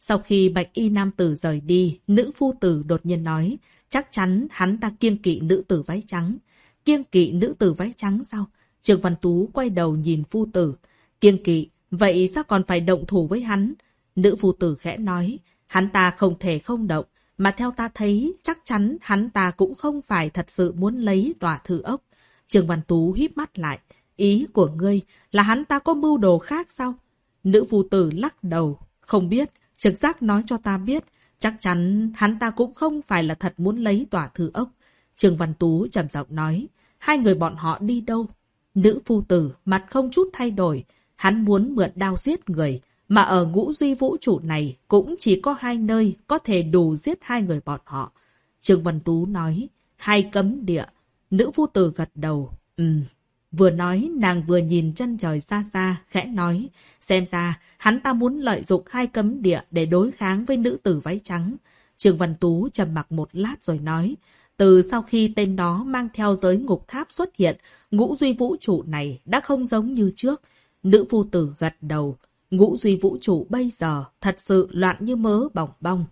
Sau khi bạch y nam tử rời đi, nữ phu tử đột nhiên nói, chắc chắn hắn ta kiêng kỵ nữ tử váy trắng. Kiêng kỵ nữ tử váy trắng sao? Trường Văn Tú quay đầu nhìn phu tử. Kiêng kỵ, vậy sao còn phải động thủ với hắn? Nữ phu tử khẽ nói, hắn ta không thể không động, mà theo ta thấy chắc chắn hắn ta cũng không phải thật sự muốn lấy tòa thư ốc. Trường Văn Tú híp mắt lại, ý của ngươi là hắn ta có mưu đồ khác sao? Nữ phu tử lắc đầu, không biết, Trực giác nói cho ta biết, chắc chắn hắn ta cũng không phải là thật muốn lấy tòa thư ốc. Trương Văn Tú trầm giọng nói, hai người bọn họ đi đâu? Nữ phu tử, mặt không chút thay đổi, hắn muốn mượn đao giết người, mà ở ngũ duy vũ trụ này cũng chỉ có hai nơi có thể đủ giết hai người bọn họ. Trương Văn Tú nói, hai cấm địa. Nữ phu tử gật đầu, ừm, Vừa nói, nàng vừa nhìn chân trời xa xa, khẽ nói, xem ra, hắn ta muốn lợi dụng hai cấm địa để đối kháng với nữ tử váy trắng. Trường Văn Tú trầm mặc một lát rồi nói, từ sau khi tên đó mang theo giới ngục tháp xuất hiện, ngũ duy vũ trụ này đã không giống như trước. Nữ phu tử gật đầu, ngũ duy vũ trụ bây giờ thật sự loạn như mớ bỏng bong.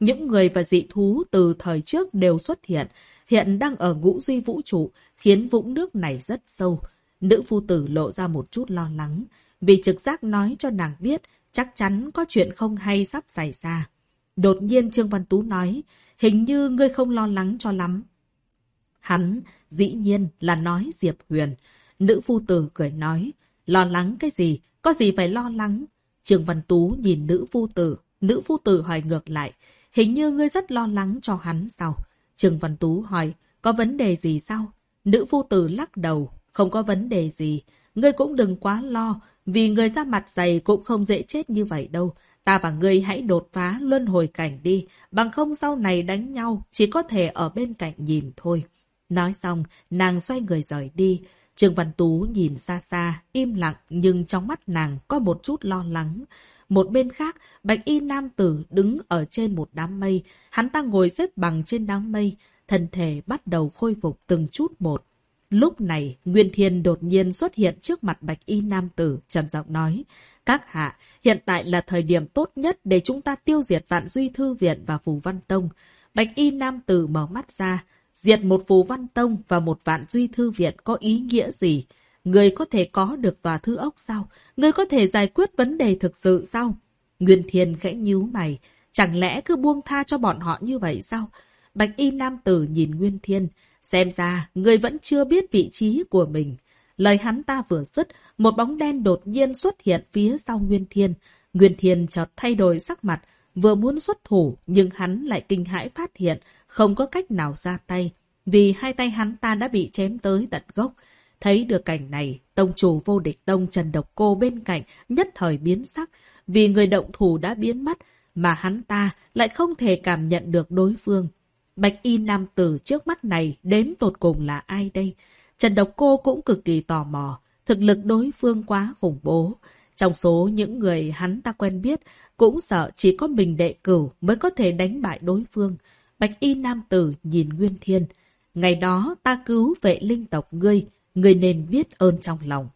Những người và dị thú từ thời trước đều xuất hiện, hiện đang ở ngũ duy vũ trụ, khiến vũng nước này rất sâu. Nữ phu tử lộ ra một chút lo lắng, vì trực giác nói cho nàng biết chắc chắn có chuyện không hay sắp xảy ra. Đột nhiên Trương Văn Tú nói, hình như ngươi không lo lắng cho lắm. Hắn, dĩ nhiên là nói Diệp Huyền. Nữ phu tử cười nói, lo lắng cái gì, có gì phải lo lắng. Trương Văn Tú nhìn nữ phu tử, nữ phu tử hỏi ngược lại, hình như ngươi rất lo lắng cho hắn sao? Trương Văn Tú hỏi, có vấn đề gì sao? Nữ phu tử lắc đầu, không có vấn đề gì. Ngươi cũng đừng quá lo, vì người ra mặt dày cũng không dễ chết như vậy đâu. Ta và ngươi hãy đột phá luân hồi cảnh đi, bằng không sau này đánh nhau, chỉ có thể ở bên cạnh nhìn thôi. Nói xong, nàng xoay người rời đi. Trương Văn Tú nhìn xa xa, im lặng nhưng trong mắt nàng có một chút lo lắng. Một bên khác, bạch y nam tử đứng ở trên một đám mây. Hắn ta ngồi xếp bằng trên đám mây. Thân thể bắt đầu khôi phục từng chút một. Lúc này, Nguyên Thiên đột nhiên xuất hiện trước mặt bạch y nam tử, trầm giọng nói. Các hạ, hiện tại là thời điểm tốt nhất để chúng ta tiêu diệt vạn duy thư viện và phù văn tông. Bạch y nam tử mở mắt ra. Diệt một phù văn tông và một vạn duy thư viện có ý nghĩa gì? Người có thể có được tòa thư ốc sao? Người có thể giải quyết vấn đề thực sự sao? Nguyên Thiên khẽ nhíu mày. Chẳng lẽ cứ buông tha cho bọn họ như vậy sao? Bạch y nam tử nhìn Nguyên Thiên. Xem ra, người vẫn chưa biết vị trí của mình. Lời hắn ta vừa dứt, một bóng đen đột nhiên xuất hiện phía sau Nguyên Thiên. Nguyên Thiên chợt thay đổi sắc mặt, vừa muốn xuất thủ, nhưng hắn lại kinh hãi phát hiện, không có cách nào ra tay, vì hai tay hắn ta đã bị chém tới tận gốc. Thấy được cảnh này, tông chủ vô địch tông Trần Độc Cô bên cạnh nhất thời biến sắc, vì người động thủ đã biến mất, mà hắn ta lại không thể cảm nhận được đối phương. Bạch y nam tử trước mắt này đến tột cùng là ai đây? Trần Độc Cô cũng cực kỳ tò mò. Thực lực đối phương quá khủng bố. Trong số những người hắn ta quen biết, cũng sợ chỉ có mình đệ cửu mới có thể đánh bại đối phương. Bạch y nam tử nhìn Nguyên Thiên. Ngày đó ta cứu vệ linh tộc ngươi, người nên biết ơn trong lòng.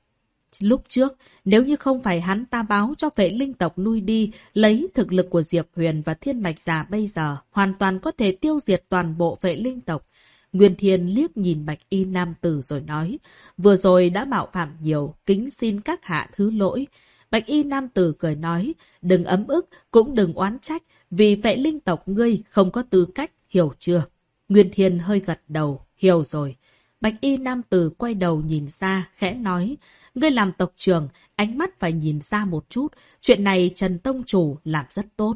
Lúc trước, nếu như không phải hắn ta báo cho vệ linh tộc lui đi, lấy thực lực của Diệp Huyền và Thiên Mạch Giả bây giờ, hoàn toàn có thể tiêu diệt toàn bộ vệ linh tộc. Nguyên Thiên liếc nhìn Bạch Y Nam Tử rồi nói, vừa rồi đã mạo phạm nhiều, kính xin các hạ thứ lỗi. Bạch Y Nam Tử cười nói, đừng ấm ức, cũng đừng oán trách, vì vệ linh tộc ngươi không có tư cách, hiểu chưa? Nguyên Thiên hơi gật đầu, hiểu rồi. Bạch Y Nam Tử quay đầu nhìn ra, khẽ nói, Ngươi làm tộc trưởng, ánh mắt phải nhìn ra một chút. Chuyện này Trần Tông Chủ làm rất tốt.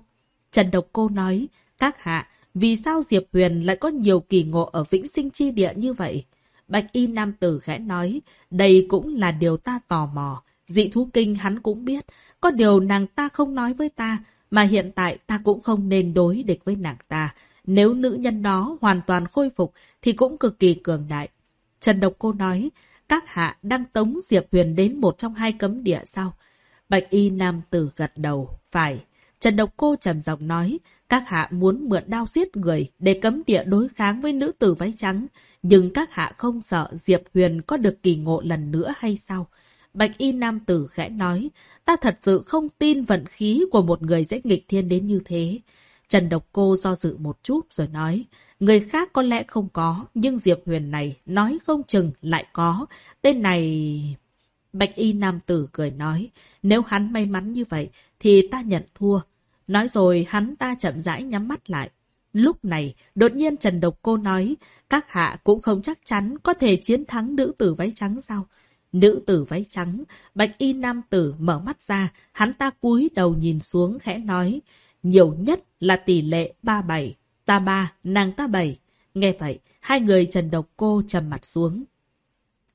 Trần Độc Cô nói, các hạ, vì sao Diệp Huyền lại có nhiều kỳ ngộ ở vĩnh sinh chi địa như vậy? Bạch Y Nam Tử khẽ nói, đây cũng là điều ta tò mò. Dị thú kinh hắn cũng biết, có điều nàng ta không nói với ta, mà hiện tại ta cũng không nên đối địch với nàng ta. Nếu nữ nhân đó hoàn toàn khôi phục thì cũng cực kỳ cường đại. Trần Độc Cô nói, các hạ đang tống Diệp Huyền đến một trong hai cấm địa sao? Bạch y nam tử gật đầu, phải. Trần Độc Cô trầm giọng nói, các hạ muốn mượn đao giết người để cấm địa đối kháng với nữ tử váy trắng. Nhưng các hạ không sợ Diệp Huyền có được kỳ ngộ lần nữa hay sao? Bạch y nam tử khẽ nói, ta thật sự không tin vận khí của một người sẽ nghịch thiên đến như thế. Trần Độc Cô do dự một chút rồi nói, người khác có lẽ không có, nhưng Diệp Huyền này nói không chừng lại có. Tên này... Bạch y nam tử cười nói, nếu hắn may mắn như vậy thì ta nhận thua. Nói rồi hắn ta chậm rãi nhắm mắt lại. Lúc này, đột nhiên Trần Độc Cô nói, các hạ cũng không chắc chắn có thể chiến thắng nữ tử váy trắng sao? Nữ tử váy trắng, bạch y nam tử mở mắt ra, hắn ta cúi đầu nhìn xuống khẽ nói, nhiều nhất là tỷ lệ 37, ta ba, nàng ta bảy. Nghe vậy, hai người Trần Độc Cô trầm mặt xuống.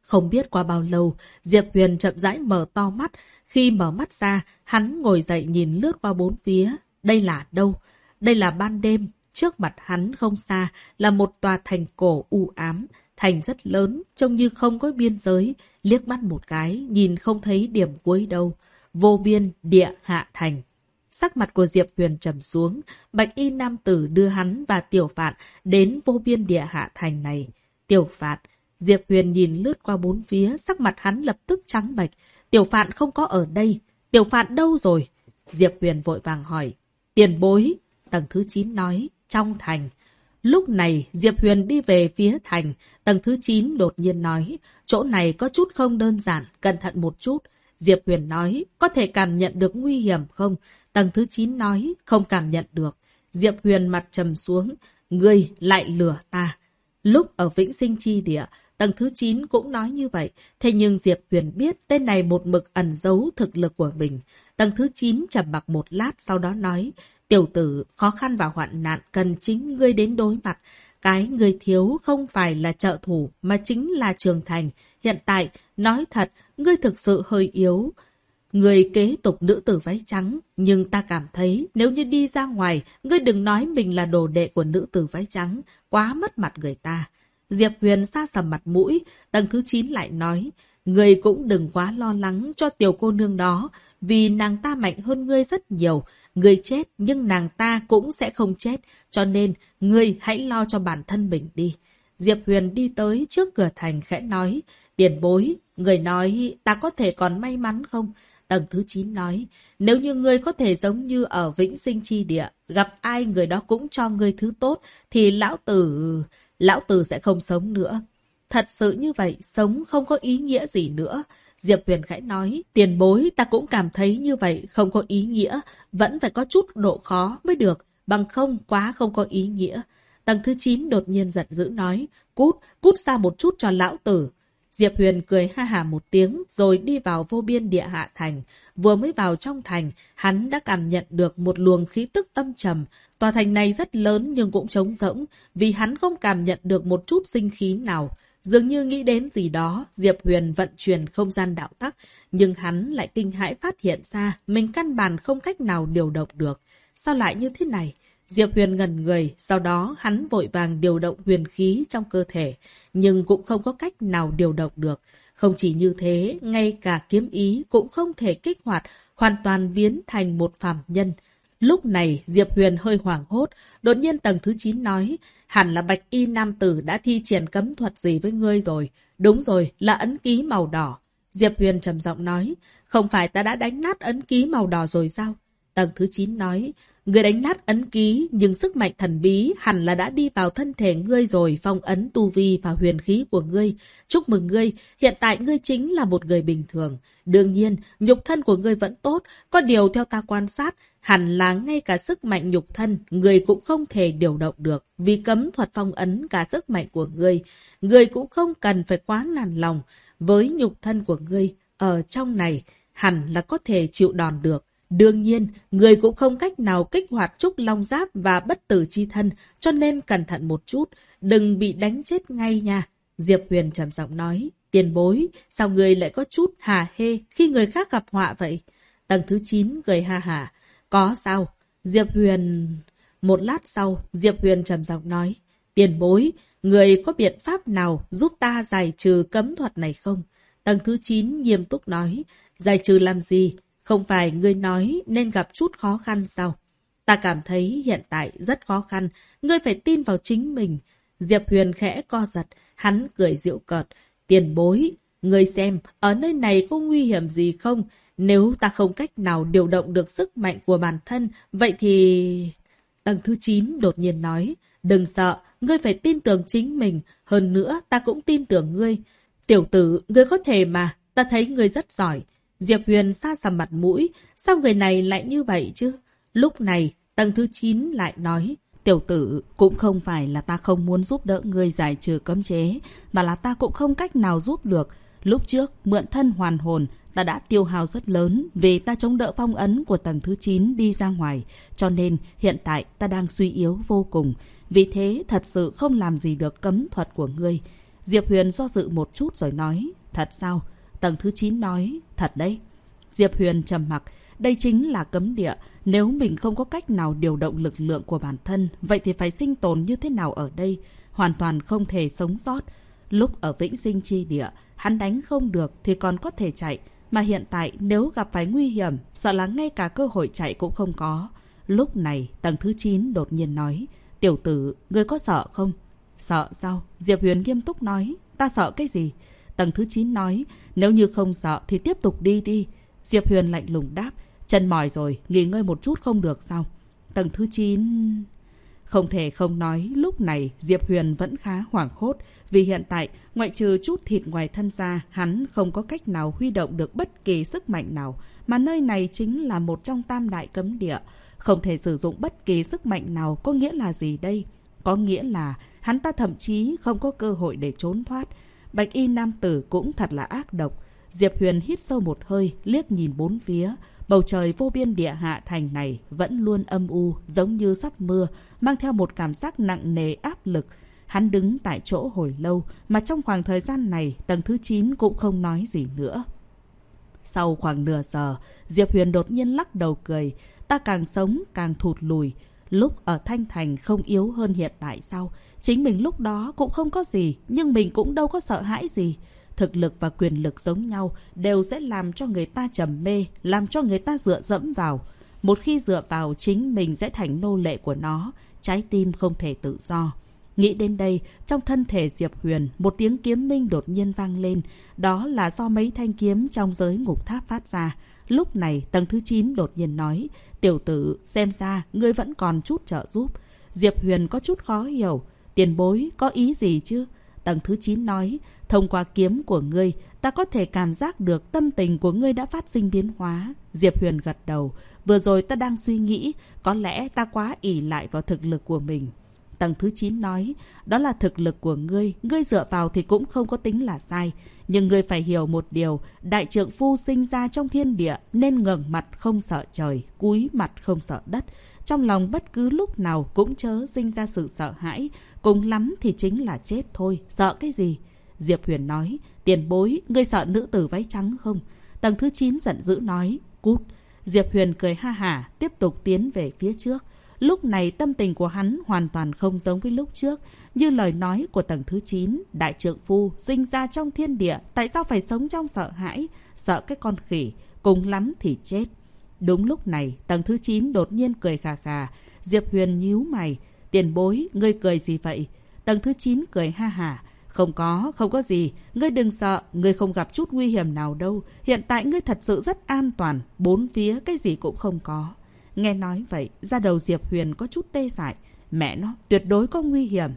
Không biết qua bao lâu, Diệp Huyền chậm rãi mở to mắt. Khi mở mắt ra, hắn ngồi dậy nhìn lướt qua bốn phía. Đây là đâu? Đây là ban đêm. Trước mặt hắn không xa là một tòa thành cổ u ám. Thành rất lớn, trông như không có biên giới. Liếc mắt một cái, nhìn không thấy điểm cuối đâu. Vô biên, địa hạ thành. Sắc mặt của Diệp Huyền trầm xuống, bạch y nam tử đưa hắn và tiểu phạn đến vô biên địa hạ thành này. Tiểu phạn, Diệp Huyền nhìn lướt qua bốn phía, sắc mặt hắn lập tức trắng bệch. Tiểu phạn không có ở đây. Tiểu phạn đâu rồi? Diệp Huyền vội vàng hỏi. Tiền bối. Tầng thứ 9 nói. Trong thành. Lúc này, Diệp Huyền đi về phía thành. Tầng thứ 9 đột nhiên nói. Chỗ này có chút không đơn giản. Cẩn thận một chút. Diệp Huyền nói. Có thể cảm nhận được nguy hiểm không? Tầng thứ 9 nói. Không cảm nhận được. Diệp Huyền mặt trầm xuống. Ngươi lại lừa ta. Lúc ở Vĩnh Sinh Chi Địa, Tầng thứ 9 cũng nói như vậy, thế nhưng Diệp Huyền biết tên này một mực ẩn giấu thực lực của mình. Tầng thứ 9 trầm mặc một lát sau đó nói, tiểu tử, khó khăn và hoạn nạn cần chính ngươi đến đối mặt. Cái ngươi thiếu không phải là trợ thủ mà chính là trường thành. Hiện tại, nói thật, ngươi thực sự hơi yếu. Người kế tục nữ tử váy trắng, nhưng ta cảm thấy nếu như đi ra ngoài, ngươi đừng nói mình là đồ đệ của nữ tử váy trắng, quá mất mặt người ta. Diệp Huyền xa sầm mặt mũi, tầng thứ 9 lại nói, Người cũng đừng quá lo lắng cho tiểu cô nương đó, vì nàng ta mạnh hơn ngươi rất nhiều. Ngươi chết nhưng nàng ta cũng sẽ không chết, cho nên ngươi hãy lo cho bản thân mình đi. Diệp Huyền đi tới trước cửa thành khẽ nói, tiền bối, người nói ta có thể còn may mắn không? Tầng thứ 9 nói, nếu như ngươi có thể giống như ở Vĩnh Sinh Chi Địa, gặp ai người đó cũng cho ngươi thứ tốt, thì lão tử lão tử sẽ không sống nữa. Thật sự như vậy, sống không có ý nghĩa gì nữa. Diệp Huyền khẽ nói, tiền bối ta cũng cảm thấy như vậy không có ý nghĩa, vẫn phải có chút độ khó mới được, bằng không quá không có ý nghĩa. Tầng thứ 9 đột nhiên giận dữ nói, cút, cút ra một chút cho lão tử. Diệp Huyền cười ha hà một tiếng rồi đi vào vô biên địa hạ thành. Vừa mới vào trong thành, hắn đã cảm nhận được một luồng khí tức âm trầm. Tòa thành này rất lớn nhưng cũng trống rỗng, vì hắn không cảm nhận được một chút sinh khí nào. Dường như nghĩ đến gì đó, Diệp Huyền vận chuyển không gian đạo tắc, nhưng hắn lại kinh hãi phát hiện ra mình căn bản không cách nào điều động được. Sao lại như thế này? Diệp Huyền ngẩn người, sau đó hắn vội vàng điều động huyền khí trong cơ thể, nhưng cũng không có cách nào điều động được. Không chỉ như thế, ngay cả kiếm ý cũng không thể kích hoạt, hoàn toàn biến thành một phàm nhân. Lúc này, Diệp Huyền hơi hoảng hốt, đột nhiên tầng thứ 9 nói, hẳn là bạch y nam tử đã thi triển cấm thuật gì với ngươi rồi. Đúng rồi, là ấn ký màu đỏ. Diệp Huyền trầm giọng nói, không phải ta đã đánh nát ấn ký màu đỏ rồi sao? Tầng thứ 9 nói, người đánh nát ấn ký, nhưng sức mạnh thần bí hẳn là đã đi vào thân thể ngươi rồi phong ấn tu vi và huyền khí của ngươi. Chúc mừng ngươi, hiện tại ngươi chính là một người bình thường. Đương nhiên, nhục thân của ngươi vẫn tốt, có điều theo ta quan sát, hẳn là ngay cả sức mạnh nhục thân, ngươi cũng không thể điều động được, vì cấm thuật phong ấn cả sức mạnh của ngươi. Ngươi cũng không cần phải quá nản lòng, với nhục thân của ngươi, ở trong này, hẳn là có thể chịu đòn được. Đương nhiên, người cũng không cách nào kích hoạt trúc long giáp và bất tử chi thân, cho nên cẩn thận một chút, đừng bị đánh chết ngay nha. Diệp Huyền trầm giọng nói, tiền bối, sao người lại có chút hà hê khi người khác gặp họa vậy? Tầng thứ 9 cười ha hà, có sao? Diệp Huyền... Một lát sau, Diệp Huyền trầm giọng nói. Tiền bối, người có biện pháp nào giúp ta giải trừ cấm thuật này không? Tầng thứ 9 nghiêm túc nói. Giải trừ làm gì? Không phải ngươi nói nên gặp chút khó khăn sao? Ta cảm thấy hiện tại rất khó khăn. Ngươi phải tin vào chính mình. Diệp Huyền khẽ co giật. Hắn cười dịu cợt. Tiền bối, ngươi xem, ở nơi này có nguy hiểm gì không? Nếu ta không cách nào điều động được sức mạnh của bản thân, vậy thì... Tầng thứ 9 đột nhiên nói, đừng sợ, ngươi phải tin tưởng chính mình, hơn nữa ta cũng tin tưởng ngươi. Tiểu tử, ngươi có thể mà, ta thấy ngươi rất giỏi. Diệp Huyền xa sầm mặt mũi, sao người này lại như vậy chứ? Lúc này, tầng thứ 9 lại nói, tiểu tử, cũng không phải là ta không muốn giúp đỡ ngươi giải trừ cấm chế, mà là ta cũng không cách nào giúp được. Lúc trước, mượn thân hoàn hồn, ta đã tiêu hao rất lớn vì ta chống đỡ phong ấn của tầng thứ 9 đi ra ngoài, cho nên hiện tại ta đang suy yếu vô cùng. Vì thế thật sự không làm gì được cấm thuật của ngươi. Diệp Huyền do dự một chút rồi nói, thật sao? Tầng thứ 9 nói, thật đấy. Diệp Huyền trầm mặc, đây chính là cấm địa. Nếu mình không có cách nào điều động lực lượng của bản thân, vậy thì phải sinh tồn như thế nào ở đây? Hoàn toàn không thể sống sót. Lúc ở Vĩnh Sinh Chi Địa, hắn đánh không được thì còn có thể chạy. Mà hiện tại nếu gặp phải nguy hiểm, sợ là ngay cả cơ hội chạy cũng không có. Lúc này, tầng thứ 9 đột nhiên nói, tiểu tử, ngươi có sợ không? Sợ sao? Diệp Huyền nghiêm túc nói, ta sợ cái gì? Tầng thứ 9 nói, nếu như không sợ thì tiếp tục đi đi. Diệp Huyền lạnh lùng đáp, chân mỏi rồi, nghỉ ngơi một chút không được sao? Tầng thứ 9... Không thể không nói, lúc này Diệp Huyền vẫn khá hoảng hốt, vì hiện tại, ngoại trừ chút thịt ngoài thân ra, hắn không có cách nào huy động được bất kỳ sức mạnh nào, mà nơi này chính là một trong tam đại cấm địa. Không thể sử dụng bất kỳ sức mạnh nào có nghĩa là gì đây? Có nghĩa là hắn ta thậm chí không có cơ hội để trốn thoát. Bạch y nam tử cũng thật là ác độc. Diệp Huyền hít sâu một hơi, liếc nhìn bốn phía. Bầu trời vô biên địa hạ thành này vẫn luôn âm u, giống như sắp mưa, mang theo một cảm giác nặng nề áp lực. Hắn đứng tại chỗ hồi lâu, mà trong khoảng thời gian này, tầng thứ 9 cũng không nói gì nữa. Sau khoảng nửa giờ, Diệp Huyền đột nhiên lắc đầu cười. Ta càng sống, càng thụt lùi. Lúc ở Thanh Thành không yếu hơn hiện tại sao? Chính mình lúc đó cũng không có gì, nhưng mình cũng đâu có sợ hãi gì. Thực lực và quyền lực giống nhau đều sẽ làm cho người ta trầm mê, làm cho người ta dựa dẫm vào. Một khi dựa vào chính mình sẽ thành nô lệ của nó, trái tim không thể tự do. Nghĩ đến đây, trong thân thể Diệp Huyền, một tiếng kiếm minh đột nhiên vang lên. Đó là do mấy thanh kiếm trong giới ngục tháp phát ra. Lúc này, tầng thứ 9 đột nhiên nói, tiểu tử, xem ra, ngươi vẫn còn chút trợ giúp. Diệp Huyền có chút khó hiểu. Tiền bối, có ý gì chứ? Tầng thứ 9 nói, thông qua kiếm của ngươi, ta có thể cảm giác được tâm tình của ngươi đã phát sinh biến hóa. Diệp Huyền gật đầu. Vừa rồi ta đang suy nghĩ, có lẽ ta quá ỉ lại vào thực lực của mình. Tầng thứ 9 nói, đó là thực lực của ngươi, ngươi dựa vào thì cũng không có tính là sai. Nhưng ngươi phải hiểu một điều, đại trượng phu sinh ra trong thiên địa nên ngẩng mặt không sợ trời, cúi mặt không sợ đất. Trong lòng bất cứ lúc nào cũng chớ sinh ra sự sợ hãi, cùng lắm thì chính là chết thôi, sợ cái gì? Diệp Huyền nói, tiền bối, ngươi sợ nữ tử váy trắng không? Tầng thứ 9 giận dữ nói, cút. Diệp Huyền cười ha hả, tiếp tục tiến về phía trước. Lúc này tâm tình của hắn hoàn toàn không giống với lúc trước. Như lời nói của tầng thứ 9, đại trượng phu sinh ra trong thiên địa, tại sao phải sống trong sợ hãi, sợ cái con khỉ, cùng lắm thì chết. Đúng lúc này, tầng thứ 9 đột nhiên cười khà khà. Diệp Huyền nhíu mày. Tiền bối, ngươi cười gì vậy? Tầng thứ 9 cười ha hả. Không có, không có gì. Ngươi đừng sợ, ngươi không gặp chút nguy hiểm nào đâu. Hiện tại ngươi thật sự rất an toàn. Bốn phía cái gì cũng không có. Nghe nói vậy, ra đầu Diệp Huyền có chút tê dại. Mẹ nó, tuyệt đối có nguy hiểm.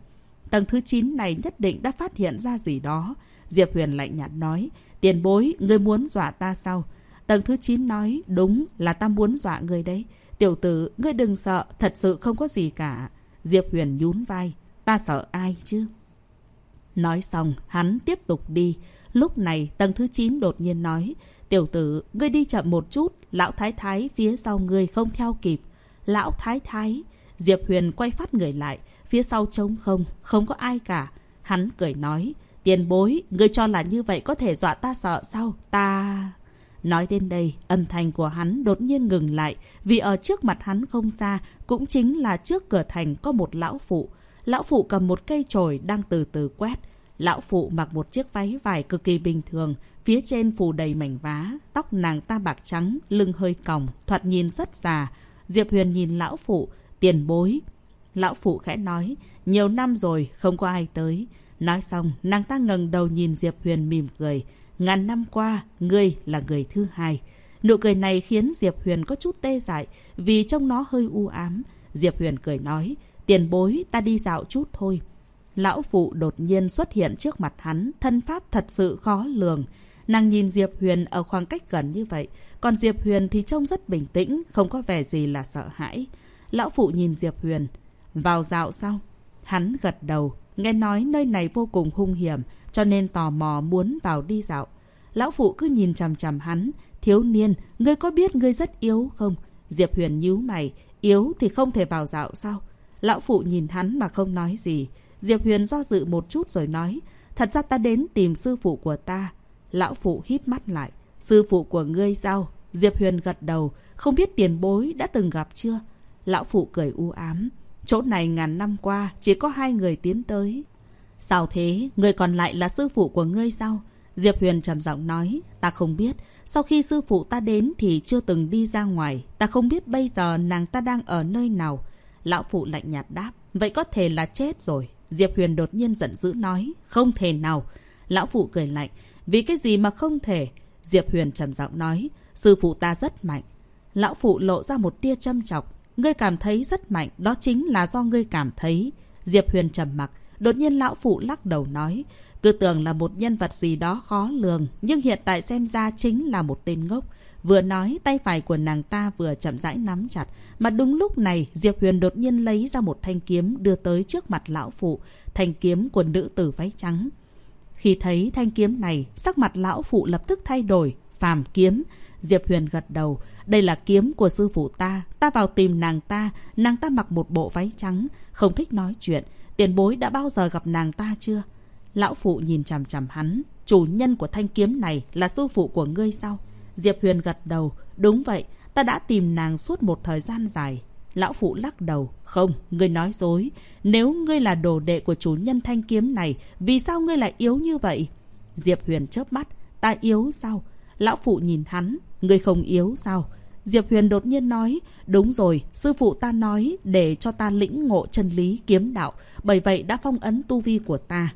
Tầng thứ 9 này nhất định đã phát hiện ra gì đó. Diệp Huyền lạnh nhạt nói, tiền bối, ngươi muốn dọa ta sao? Tầng thứ 9 nói, đúng là ta muốn dọa ngươi đấy. Tiểu tử, ngươi đừng sợ, thật sự không có gì cả. Diệp Huyền nhún vai, ta sợ ai chứ? Nói xong, hắn tiếp tục đi. Lúc này, tầng thứ 9 đột nhiên nói, tiểu tử, ngươi đi chậm một chút, lão thái thái phía sau ngươi không theo kịp. Lão thái thái, Diệp Huyền quay phát người lại, phía sau trống không, không có ai cả. Hắn cười nói, tiền bối, ngươi cho là như vậy có thể dọa ta sợ sao? Ta... Nói đến đây, âm thanh của hắn đột nhiên ngừng lại, vì ở trước mặt hắn không xa, cũng chính là trước cửa thành có một lão phụ. Lão phụ cầm một cây chổi đang từ từ quét. Lão phụ mặc một chiếc váy vải cực kỳ bình thường, phía trên phủ đầy mảnh vá, tóc nàng ta bạc trắng, lưng hơi còng, thoạt nhìn rất già. Diệp Huyền nhìn lão phụ, tiền bối. Lão phụ khẽ nói, nhiều năm rồi, không có ai tới. Nói xong, nàng ta ngẩng đầu nhìn Diệp Huyền mỉm cười. Ngàn năm qua, ngươi là người thứ hai. Nụ cười này khiến Diệp Huyền có chút tê dại, vì trông nó hơi u ám. Diệp Huyền cười nói, tiền bối ta đi dạo chút thôi. Lão phụ đột nhiên xuất hiện trước mặt hắn, thân pháp thật sự khó lường. Nàng nhìn Diệp Huyền ở khoảng cách gần như vậy, còn Diệp Huyền thì trông rất bình tĩnh, không có vẻ gì là sợ hãi. Lão phụ nhìn Diệp Huyền, vào dạo sao? Hắn gật đầu, nghe nói nơi này vô cùng hung hiểm, cho nên tò mò muốn vào đi dạo. Lão phụ cứ nhìn chằm chằm hắn, thiếu niên, ngươi có biết ngươi rất yếu không? Diệp Huyền nhíu mày, yếu thì không thể vào dạo sao? Lão phụ nhìn hắn mà không nói gì. Diệp Huyền do dự một chút rồi nói, thật ra ta đến tìm sư phụ của ta. Lão phụ hít mắt lại, sư phụ của ngươi sao? Diệp Huyền gật đầu, không biết tiền bối đã từng gặp chưa? Lão phụ cười u ám, chỗ này ngàn năm qua chỉ có hai người tiến tới. Sao thế? Người còn lại là sư phụ của ngươi sao? Diệp Huyền trầm giọng nói, ta không biết. Sau khi sư phụ ta đến thì chưa từng đi ra ngoài. Ta không biết bây giờ nàng ta đang ở nơi nào. Lão phụ lạnh nhạt đáp, vậy có thể là chết rồi. Diệp Huyền đột nhiên giận dữ nói, không thể nào. Lão phụ cười lạnh, vì cái gì mà không thể? Diệp Huyền trầm giọng nói, sư phụ ta rất mạnh. Lão phụ lộ ra một tia châm chọc, ngươi cảm thấy rất mạnh, đó chính là do ngươi cảm thấy. Diệp Huyền trầm mặc, đột nhiên lão phụ lắc đầu nói, cứ tưởng là một nhân vật gì đó khó lường, nhưng hiện tại xem ra chính là một tên ngốc. Vừa nói, tay phải của nàng ta vừa chậm rãi nắm chặt. Mà đúng lúc này, Diệp Huyền đột nhiên lấy ra một thanh kiếm đưa tới trước mặt lão phụ. Thanh kiếm của nữ tử váy trắng. Khi thấy thanh kiếm này, sắc mặt lão phụ lập tức thay đổi. Phàm kiếm. Diệp Huyền gật đầu. Đây là kiếm của sư phụ ta. Ta vào tìm nàng ta. Nàng ta mặc một bộ váy trắng. Không thích nói chuyện. Tiền bối đã bao giờ gặp nàng ta chưa? Lão phụ nhìn chằm chằm hắn. Chủ nhân của thanh kiếm này là sư phụ của ngươi sao? Diệp Huyền gật đầu. Đúng vậy, ta đã tìm nàng suốt một thời gian dài. Lão phụ lắc đầu. Không, ngươi nói dối. Nếu ngươi là đồ đệ của chủ nhân thanh kiếm này, vì sao ngươi lại yếu như vậy? Diệp Huyền chớp mắt. Ta yếu sao? Lão phụ nhìn hắn. Ngươi không yếu sao? Diệp Huyền đột nhiên nói, đúng rồi, sư phụ ta nói để cho ta lĩnh ngộ chân lý kiếm đạo, bởi vậy đã phong ấn tu vi của ta.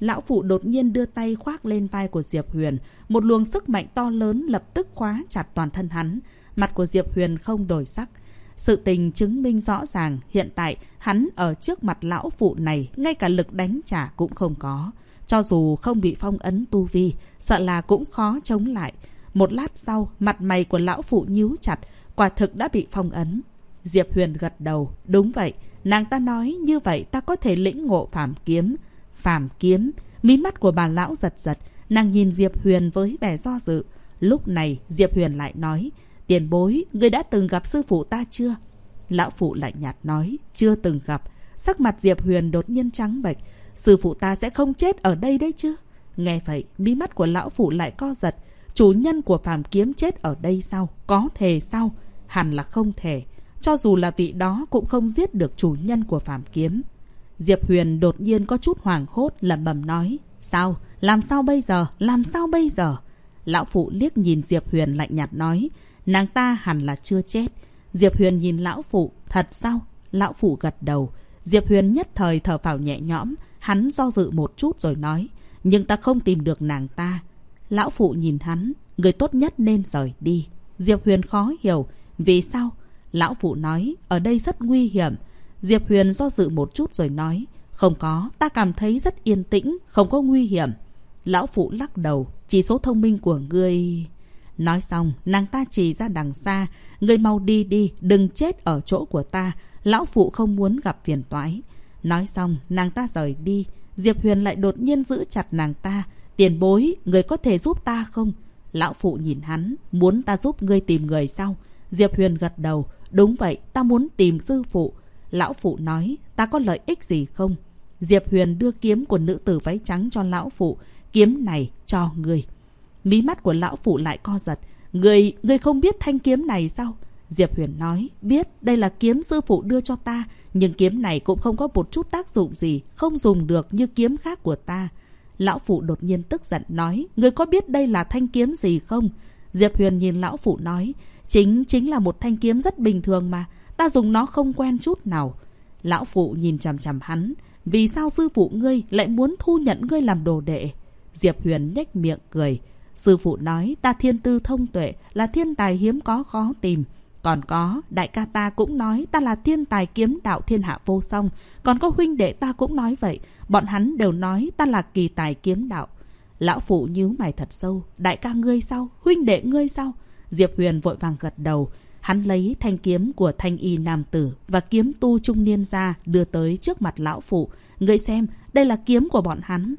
Lão phụ đột nhiên đưa tay khoác lên vai của Diệp Huyền. Một luồng sức mạnh to lớn lập tức khóa chặt toàn thân hắn. Mặt của Diệp Huyền không đổi sắc. Sự tình chứng minh rõ ràng hiện tại hắn ở trước mặt lão phụ này ngay cả lực đánh trả cũng không có. Cho dù không bị phong ấn tu vi, sợ là cũng khó chống lại. Một lát sau, mặt mày của lão phụ nhíu chặt, quả thực đã bị phong ấn. Diệp Huyền gật đầu, đúng vậy, nàng ta nói như vậy ta có thể lĩnh ngộ phạm kiếm phàm kiếm. Mí mắt của bà lão giật giật, nàng nhìn Diệp Huyền với vẻ do dự. Lúc này Diệp Huyền lại nói, tiền bối, người đã từng gặp sư phụ ta chưa? Lão phụ lạnh nhạt nói, chưa từng gặp. Sắc mặt Diệp Huyền đột nhiên trắng bệch, sư phụ ta sẽ không chết ở đây đấy chứ? Nghe vậy, mí mắt của lão phụ lại co giật. Chủ nhân của phàm kiếm chết ở đây sao? Có thể sao? Hẳn là không thể. Cho dù là vị đó cũng không giết được chủ nhân của phàm kiếm. Diệp Huyền đột nhiên có chút hoảng hốt lẩm bẩm nói. Sao? Làm sao bây giờ? Làm sao bây giờ? Lão Phụ liếc nhìn Diệp Huyền lạnh nhạt nói. Nàng ta hẳn là chưa chết. Diệp Huyền nhìn Lão Phụ. Thật sao? Lão Phụ gật đầu. Diệp Huyền nhất thời thở phào nhẹ nhõm. Hắn do dự một chút rồi nói. Nhưng ta không tìm được nàng ta. Lão Phụ nhìn hắn. Người tốt nhất nên rời đi. Diệp Huyền khó hiểu. Vì sao? Lão Phụ nói. Ở đây rất nguy hiểm. Diệp Huyền do dự một chút rồi nói. Không có, ta cảm thấy rất yên tĩnh, không có nguy hiểm. Lão Phụ lắc đầu, chỉ số thông minh của ngươi... Nói xong, nàng ta chỉ ra đằng xa. Ngươi mau đi đi, đừng chết ở chỗ của ta. Lão Phụ không muốn gặp phiền toái. Nói xong, nàng ta rời đi. Diệp Huyền lại đột nhiên giữ chặt nàng ta. Tiền bối, người có thể giúp ta không? Lão Phụ nhìn hắn, muốn ta giúp ngươi tìm người sao? Diệp Huyền gật đầu. Đúng vậy, ta muốn tìm sư phụ. Lão phụ nói, ta có lợi ích gì không? Diệp Huyền đưa kiếm của nữ tử váy trắng cho lão phụ. Kiếm này cho người. Mí mắt của lão phụ lại co giật. Người, người không biết thanh kiếm này sao? Diệp Huyền nói, biết đây là kiếm sư phụ đưa cho ta, nhưng kiếm này cũng không có một chút tác dụng gì, không dùng được như kiếm khác của ta. Lão phụ đột nhiên tức giận nói, người có biết đây là thanh kiếm gì không? Diệp Huyền nhìn lão phụ nói, chính chính là một thanh kiếm rất bình thường mà, ta dùng nó không quen chút nào. Lão phụ nhìn chằm chằm hắn, vì sao sư phụ ngươi lại muốn thu nhận ngươi làm đồ đệ? Diệp Huyền nhếch miệng cười. Sư phụ nói ta thiên tư thông tuệ là thiên tài hiếm có khó tìm. Còn có, đại ca ta cũng nói ta là thiên tài kiếm đạo thiên hạ vô song. Còn có huynh đệ ta cũng nói vậy. Bọn hắn đều nói ta là kỳ tài kiếm đạo. Lão phụ nhíu mày thật sâu. Đại ca ngươi sao? Huynh đệ ngươi sao? Diệp Huyền vội vàng gật đầu. Hắn lấy thanh kiếm của thanh y nam tử và kiếm tu trung niên ra đưa tới trước mặt lão phụ. Ngươi xem, đây là kiếm của bọn hắn.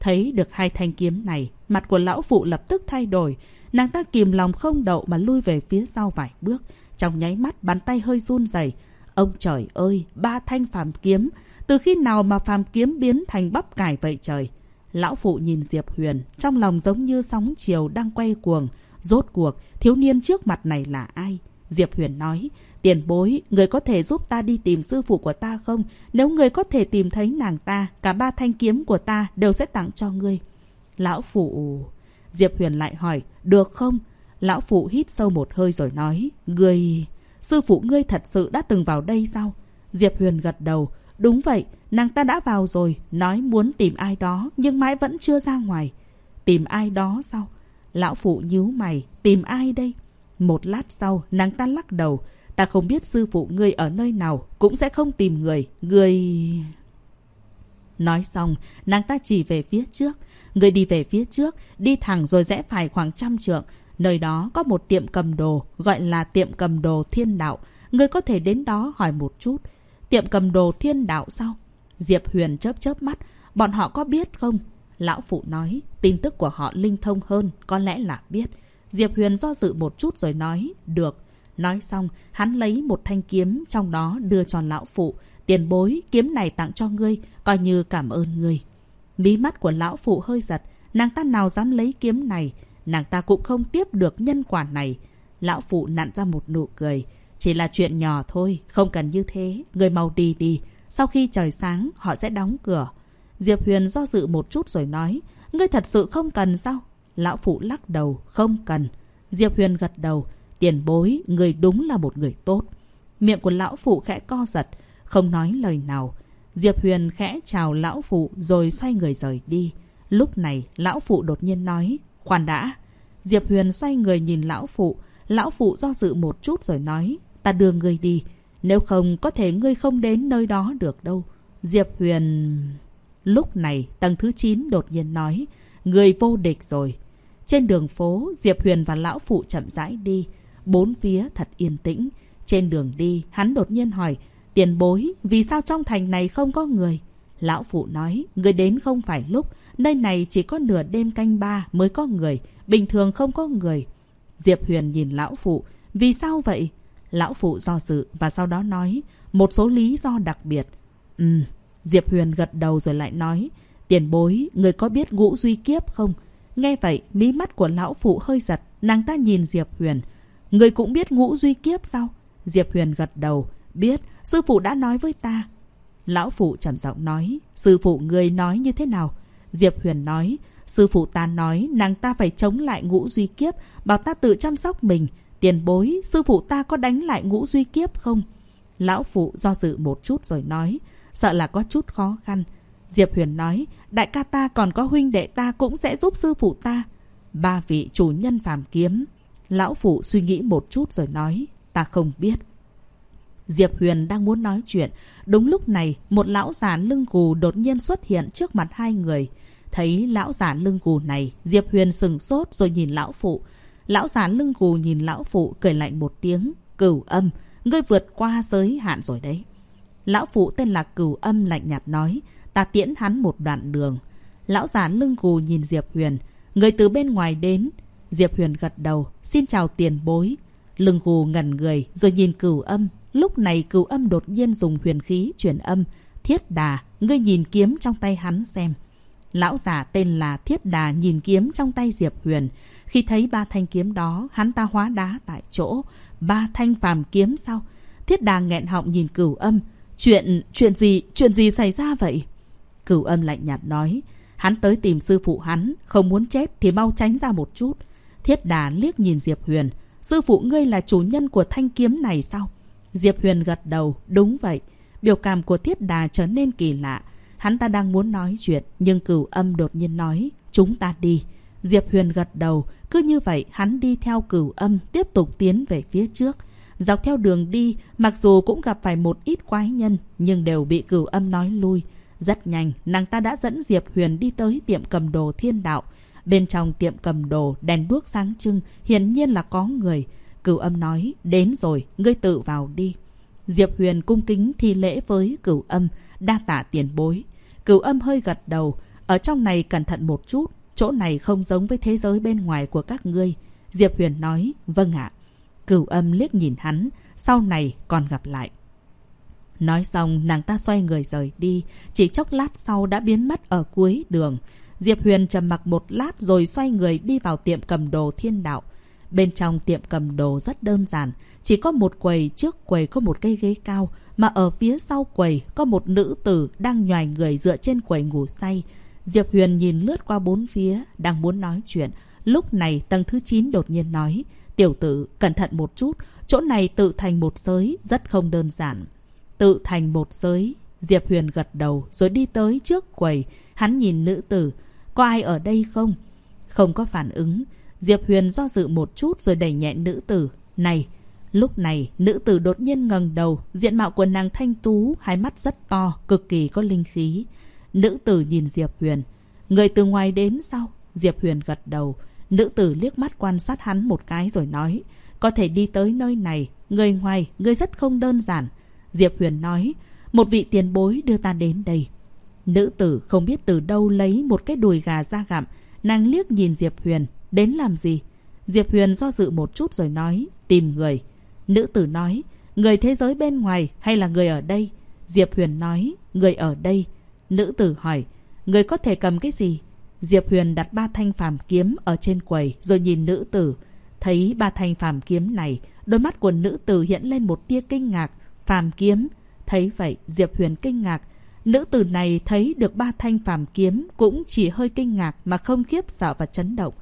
Thấy được hai thanh kiếm này, mặt của lão phụ lập tức thay đổi. Nàng ta kìm lòng không đậu mà lui về phía sau vài bước. Trong nháy mắt bàn tay hơi run rẩy. Ông trời ơi, ba thanh phàm kiếm. Từ khi nào mà phàm kiếm biến thành bắp cải vậy trời? Lão phụ nhìn Diệp Huyền, trong lòng giống như sóng chiều đang quay cuồng. Rốt cuộc, thiếu niên trước mặt này là ai? Diệp Huyền nói, tiền bối, người có thể giúp ta đi tìm sư phụ của ta không? Nếu người có thể tìm thấy nàng ta, cả ba thanh kiếm của ta đều sẽ tặng cho ngươi. Lão phụ... Diệp Huyền lại hỏi, được không? Lão phụ hít sâu một hơi rồi nói, người... Sư phụ ngươi thật sự đã từng vào đây sao? Diệp Huyền gật đầu, đúng vậy, nàng ta đã vào rồi, nói muốn tìm ai đó, nhưng mãi vẫn chưa ra ngoài. Tìm ai đó sao? Lão phụ nhíu mày, tìm ai đây? Một lát sau, nàng ta lắc đầu. Ta không biết sư phụ ngươi ở nơi nào, cũng sẽ không tìm người. Người... Nói xong, nàng ta chỉ về phía trước. Người đi về phía trước, đi thẳng rồi rẽ phải khoảng trăm trượng. Nơi đó có một tiệm cầm đồ, gọi là tiệm cầm đồ thiên đạo. Người có thể đến đó hỏi một chút. Tiệm cầm đồ thiên đạo sao? Diệp Huyền chớp chớp mắt. Bọn họ có biết không? Lão Phụ nói, tin tức của họ linh thông hơn, có lẽ là biết. Diệp Huyền do dự một chút rồi nói, được. Nói xong, hắn lấy một thanh kiếm trong đó đưa cho lão phụ. Tiền bối, kiếm này tặng cho ngươi, coi như cảm ơn ngươi. Mí mắt của lão phụ hơi giật, nàng ta nào dám lấy kiếm này. Nàng ta cũng không tiếp được nhân quả này. Lão phụ nặn ra một nụ cười. Chỉ là chuyện nhỏ thôi, không cần như thế. Người mau đi đi. Sau khi trời sáng, họ sẽ đóng cửa. Diệp Huyền do dự một chút rồi nói. Ngươi thật sự không cần sao? Lão phụ lắc đầu, không cần. Diệp Huyền gật đầu, tiền bối, người đúng là một người tốt. Miệng của lão phụ khẽ co giật, không nói lời nào. Diệp Huyền khẽ chào lão phụ rồi xoay người rời đi. Lúc này, lão phụ đột nhiên nói, khoan đã. Diệp Huyền xoay người nhìn lão phụ, lão phụ do dự một chút rồi nói, ta đưa người đi. Nếu không, có thể ngươi không đến nơi đó được đâu. Diệp Huyền... Lúc này, tầng thứ 9 đột nhiên nói, người vô địch rồi. Trên đường phố, Diệp Huyền và Lão Phụ chậm rãi đi. Bốn phía thật yên tĩnh. Trên đường đi, hắn đột nhiên hỏi, tiền bối, vì sao trong thành này không có người? Lão Phụ nói, người đến không phải lúc, nơi này chỉ có nửa đêm canh ba mới có người, bình thường không có người. Diệp Huyền nhìn Lão Phụ, vì sao vậy? Lão Phụ do dự và sau đó nói, một số lý do đặc biệt. Ừ, Diệp Huyền gật đầu rồi lại nói, tiền bối, người có biết ngũ duy kiếp không? Nghe vậy, mí mắt của lão phụ hơi giật, nàng ta nhìn Diệp Huyền. Người cũng biết ngũ duy kiếp sao? Diệp Huyền gật đầu, biết, sư phụ đã nói với ta. Lão phụ trầm giọng nói, sư phụ người nói như thế nào? Diệp Huyền nói, sư phụ ta nói nàng ta phải chống lại ngũ duy kiếp, bảo ta tự chăm sóc mình. Tiền bối, sư phụ ta có đánh lại ngũ duy kiếp không? Lão phụ do dự một chút rồi nói, sợ là có chút khó khăn. Diệp Huyền nói, đại ca ta còn có huynh đệ ta cũng sẽ giúp sư phụ ta. Ba vị chủ nhân phàm kiếm. Lão phụ suy nghĩ một chút rồi nói, ta không biết. Diệp Huyền đang muốn nói chuyện. Đúng lúc này, một lão già lưng gù đột nhiên xuất hiện trước mặt hai người. Thấy lão già lưng gù này, Diệp Huyền sừng sốt rồi nhìn lão phụ. Lão già lưng gù nhìn lão phụ cười lạnh một tiếng. Cửu âm, ngươi vượt qua giới hạn rồi đấy. Lão phụ tên là Cửu âm lạnh nhạt nói ta tiễn hắn một đoạn đường. Lão già lưng gù nhìn Diệp Huyền. Người từ bên ngoài đến. Diệp Huyền gật đầu. Xin chào tiền bối. Lưng gù ngẩn người rồi nhìn cửu âm. Lúc này cửu âm đột nhiên dùng huyền khí chuyển âm. Thiết đà, ngươi nhìn kiếm trong tay hắn xem. Lão già tên là Thiết Đà nhìn kiếm trong tay Diệp Huyền. Khi thấy ba thanh kiếm đó, hắn ta hóa đá tại chỗ. Ba thanh phàm kiếm sao? Thiết Đà nghẹn họng nhìn cửu âm. Chuyện, chuyện gì, chuyện gì xảy ra vậy? Cửu âm lạnh nhạt nói. Hắn tới tìm sư phụ hắn, không muốn chết thì mau tránh ra một chút. Thiết Đà liếc nhìn Diệp Huyền. Sư phụ ngươi là chủ nhân của thanh kiếm này sao? Diệp Huyền gật đầu, đúng vậy. Biểu cảm của Thiết Đà trở nên kỳ lạ. Hắn ta đang muốn nói chuyện, nhưng cửu âm đột nhiên nói, chúng ta đi. Diệp Huyền gật đầu, cứ như vậy hắn đi theo cửu âm tiếp tục tiến về phía trước. Dọc theo đường đi, mặc dù cũng gặp phải một ít quái nhân, nhưng đều bị cửu âm nói lui. Rất nhanh, nàng ta đã dẫn Diệp Huyền đi tới tiệm cầm đồ thiên đạo. Bên trong tiệm cầm đồ, đèn đuốc sáng trưng, hiển nhiên là có người. Cửu âm nói, đến rồi, ngươi tự vào đi. Diệp Huyền cung kính thi lễ với cửu âm, đa tạ tiền bối. Cửu âm hơi gật đầu, ở trong này cẩn thận một chút, chỗ này không giống với thế giới bên ngoài của các ngươi. Diệp Huyền nói, vâng ạ. Cửu âm liếc nhìn hắn, sau này còn gặp lại. Nói xong, nàng ta xoay người rời đi, chỉ chốc lát sau đã biến mất ở cuối đường. Diệp Huyền trầm mặc một lát rồi xoay người đi vào tiệm cầm đồ thiên đạo. Bên trong tiệm cầm đồ rất đơn giản, chỉ có một quầy trước quầy có một cây ghế cao, mà ở phía sau quầy có một nữ tử đang nhòi người dựa trên quầy ngủ say. Diệp Huyền nhìn lướt qua bốn phía, đang muốn nói chuyện. Lúc này tầng thứ 9 đột nhiên nói, tiểu tử, cẩn thận một chút, chỗ này tự thành một giới, rất không đơn giản. Tự thành một giới, Diệp Huyền gật đầu rồi đi tới trước quầy. Hắn nhìn nữ tử, có ai ở đây không? Không có phản ứng. Diệp Huyền do dự một chút rồi đẩy nhẹ nữ tử. Này! Lúc này, nữ tử đột nhiên ngẩng đầu, diện mạo của nàng thanh tú, hai mắt rất to, cực kỳ có linh khí. Nữ tử nhìn Diệp Huyền. Người từ ngoài đến sao? Diệp Huyền gật đầu. Nữ tử liếc mắt quan sát hắn một cái rồi nói. Có thể đi tới nơi này, người ngoài, người rất không đơn giản. Diệp Huyền nói, một vị tiền bối đưa ta đến đây. Nữ tử không biết từ đâu lấy một cái đùi gà ra gặm. Nàng liếc nhìn Diệp Huyền, đến làm gì? Diệp Huyền do dự một chút rồi nói, tìm người. Nữ tử nói, người thế giới bên ngoài hay là người ở đây? Diệp Huyền nói, người ở đây. Nữ tử hỏi, người có thể cầm cái gì? Diệp Huyền đặt ba thanh phàm kiếm ở trên quầy rồi nhìn nữ tử. Thấy ba thanh phàm kiếm này, đôi mắt của nữ tử hiện lên một tia kinh ngạc. Phàm kiếm. Thấy vậy, Diệp Huyền kinh ngạc. Nữ tử này thấy được ba thanh phàm kiếm cũng chỉ hơi kinh ngạc mà không khiếp sợ và chấn động.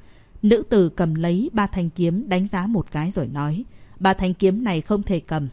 Nữ tử cầm lấy ba thanh kiếm đánh giá một cái rồi nói. Ba thanh kiếm này không thể cầm.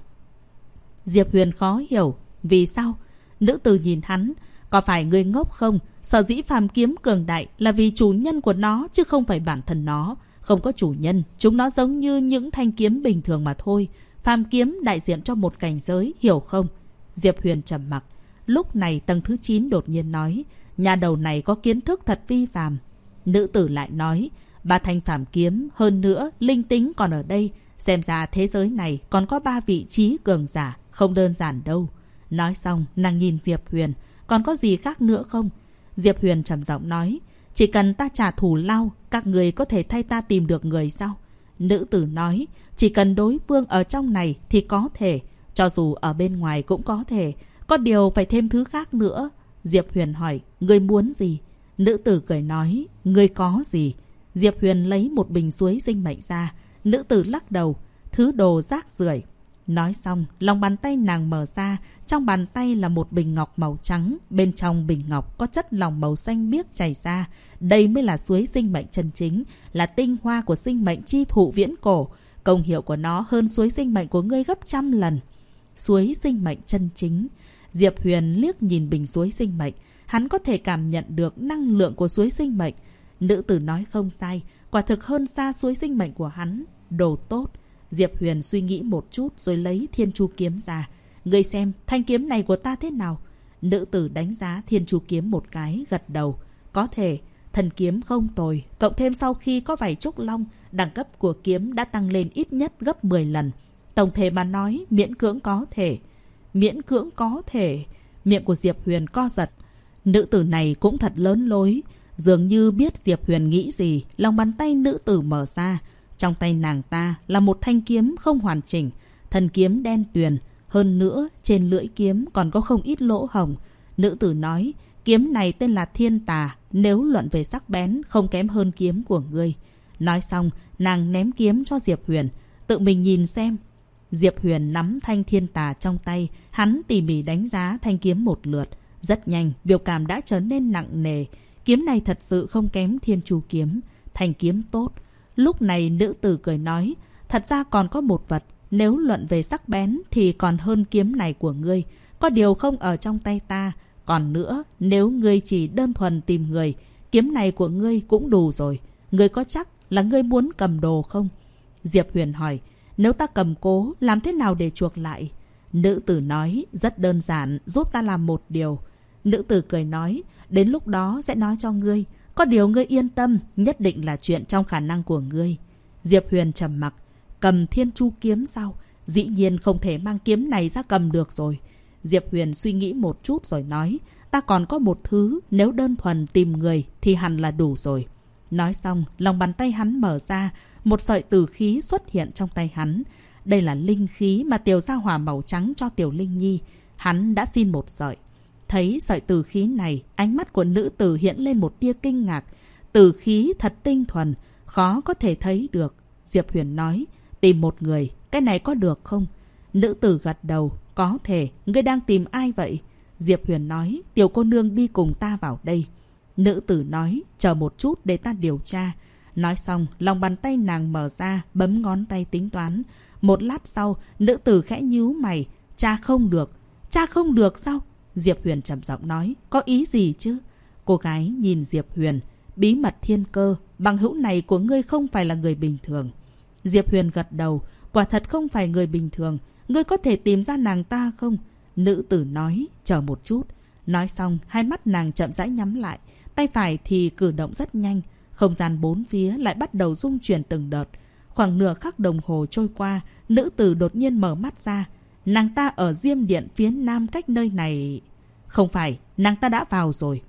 Diệp Huyền khó hiểu. Vì sao? Nữ tử nhìn hắn. Có phải người ngốc không? Sở dĩ phàm kiếm cường đại là vì chủ nhân của nó chứ không phải bản thân nó. Không có chủ nhân, chúng nó giống như những thanh kiếm bình thường mà thôi. Phàm kiếm đại diện cho một cảnh giới, hiểu không? Diệp Huyền trầm mặc. Lúc này tầng thứ 9 đột nhiên nói, nhà đầu này có kiến thức thật vi phàm. Nữ tử lại nói, ba thanh phàm kiếm, hơn nữa, linh tính còn ở đây. Xem ra thế giới này còn có ba vị trí cường giả, không đơn giản đâu. Nói xong, nàng nhìn Diệp Huyền, còn có gì khác nữa không? Diệp Huyền trầm giọng nói, chỉ cần ta trả thù lao, các người có thể thay ta tìm được người sao? Nữ tử nói, chỉ cần đối phương ở trong này thì có thể, cho dù ở bên ngoài cũng có thể. Có điều phải thêm thứ khác nữa. Diệp Huyền hỏi, người muốn gì? Nữ tử cười nói, người có gì? Diệp Huyền lấy một bình suối sinh mệnh ra. Nữ tử lắc đầu, thứ đồ rác rưởi Nói xong, lòng bàn tay nàng mở ra, trong bàn tay là một bình ngọc màu trắng, bên trong bình ngọc có chất lòng màu xanh biếc chảy ra. Đây mới là suối sinh mệnh chân chính, là tinh hoa của sinh mệnh chi thụ viễn cổ. Công hiệu của nó hơn suối sinh mệnh của ngươi gấp trăm lần. Suối sinh mệnh chân chính. Diệp Huyền liếc nhìn bình suối sinh mệnh. Hắn có thể cảm nhận được năng lượng của suối sinh mệnh. Nữ tử nói không sai, quả thực hơn xa suối sinh mệnh của hắn. Đồ tốt. Diệp Huyền suy nghĩ một chút rồi lấy thiên chu kiếm ra. Ngươi xem, thanh kiếm này của ta thế nào? Nữ tử đánh giá thiên chú kiếm một cái, gật đầu. Có thể, thần kiếm không tồi. Cộng thêm sau khi có vài trúc long, đẳng cấp của kiếm đã tăng lên ít nhất gấp 10 lần. Tổng thể mà nói, miễn cưỡng có thể. Miễn cưỡng có thể. Miệng của Diệp Huyền co giật. Nữ tử này cũng thật lớn lối. Dường như biết Diệp Huyền nghĩ gì, lòng bàn tay nữ tử mở ra. Trong tay nàng ta là một thanh kiếm không hoàn chỉnh, thần kiếm đen tuyền. Hơn nữa, trên lưỡi kiếm còn có không ít lỗ hồng. Nữ tử nói, kiếm này tên là Thiên Tà, nếu luận về sắc bén không kém hơn kiếm của ngươi. Nói xong, nàng ném kiếm cho Diệp Huyền, tự mình nhìn xem. Diệp Huyền nắm thanh thiên tà trong tay, hắn tỉ mỉ đánh giá thanh kiếm một lượt. Rất nhanh, biểu cảm đã trở nên nặng nề. Kiếm này thật sự không kém thiên chu kiếm, thanh kiếm tốt. Lúc này nữ tử cười nói, thật ra còn có một vật, nếu luận về sắc bén thì còn hơn kiếm này của ngươi. Có điều không ở trong tay ta. Còn nữa, nếu ngươi chỉ đơn thuần tìm người, kiếm này của ngươi cũng đủ rồi. Ngươi có chắc là ngươi muốn cầm đồ không? Diệp Huyền hỏi, nếu ta cầm cố, làm thế nào để chuộc lại? Nữ tử nói, rất đơn giản, giúp ta làm một điều. Nữ tử cười nói, đến lúc đó sẽ nói cho ngươi. Có điều ngươi yên tâm, nhất định là chuyện trong khả năng của ngươi. Diệp Huyền trầm mặc, cầm thiên chu kiếm sao? Dĩ nhiên không thể mang kiếm này ra cầm được rồi. Diệp Huyền suy nghĩ một chút rồi nói, ta còn có một thứ, nếu đơn thuần tìm người thì hẳn là đủ rồi. Nói xong, lòng bàn tay hắn mở ra, một sợi tử khí xuất hiện trong tay hắn. Đây là linh khí mà tiểu gia hỏa màu trắng cho tiểu linh nhi. Hắn đã xin một sợi. Thấy sợi tử khí này, ánh mắt của nữ tử hiện lên một tia kinh ngạc. Tử khí thật tinh thuần, khó có thể thấy được. Diệp Huyền nói, tìm một người, cái này có được không? Nữ tử gật đầu, có thể, ngươi đang tìm ai vậy? Diệp Huyền nói, tiểu cô nương đi cùng ta vào đây. Nữ tử nói, chờ một chút để ta điều tra. Nói xong, lòng bàn tay nàng mở ra, bấm ngón tay tính toán. Một lát sau, nữ tử khẽ nhíu mày. Cha không được. Cha không được sao? Diệp Huyền trầm giọng nói, có ý gì chứ? Cô gái nhìn Diệp Huyền, bí mật thiên cơ, bằng hữu này của ngươi không phải là người bình thường. Diệp Huyền gật đầu, quả thật không phải người bình thường. Ngươi có thể tìm ra nàng ta không? Nữ tử nói, chờ một chút. Nói xong, hai mắt nàng chậm rãi nhắm lại. Tay phải thì cử động rất nhanh. Không gian bốn phía lại bắt đầu rung chuyển từng đợt. Khoảng nửa khắc đồng hồ trôi qua, nữ tử đột nhiên mở mắt ra. Nàng ta ở diêm điện phía nam cách nơi này... Không phải, nàng ta đã vào rồi.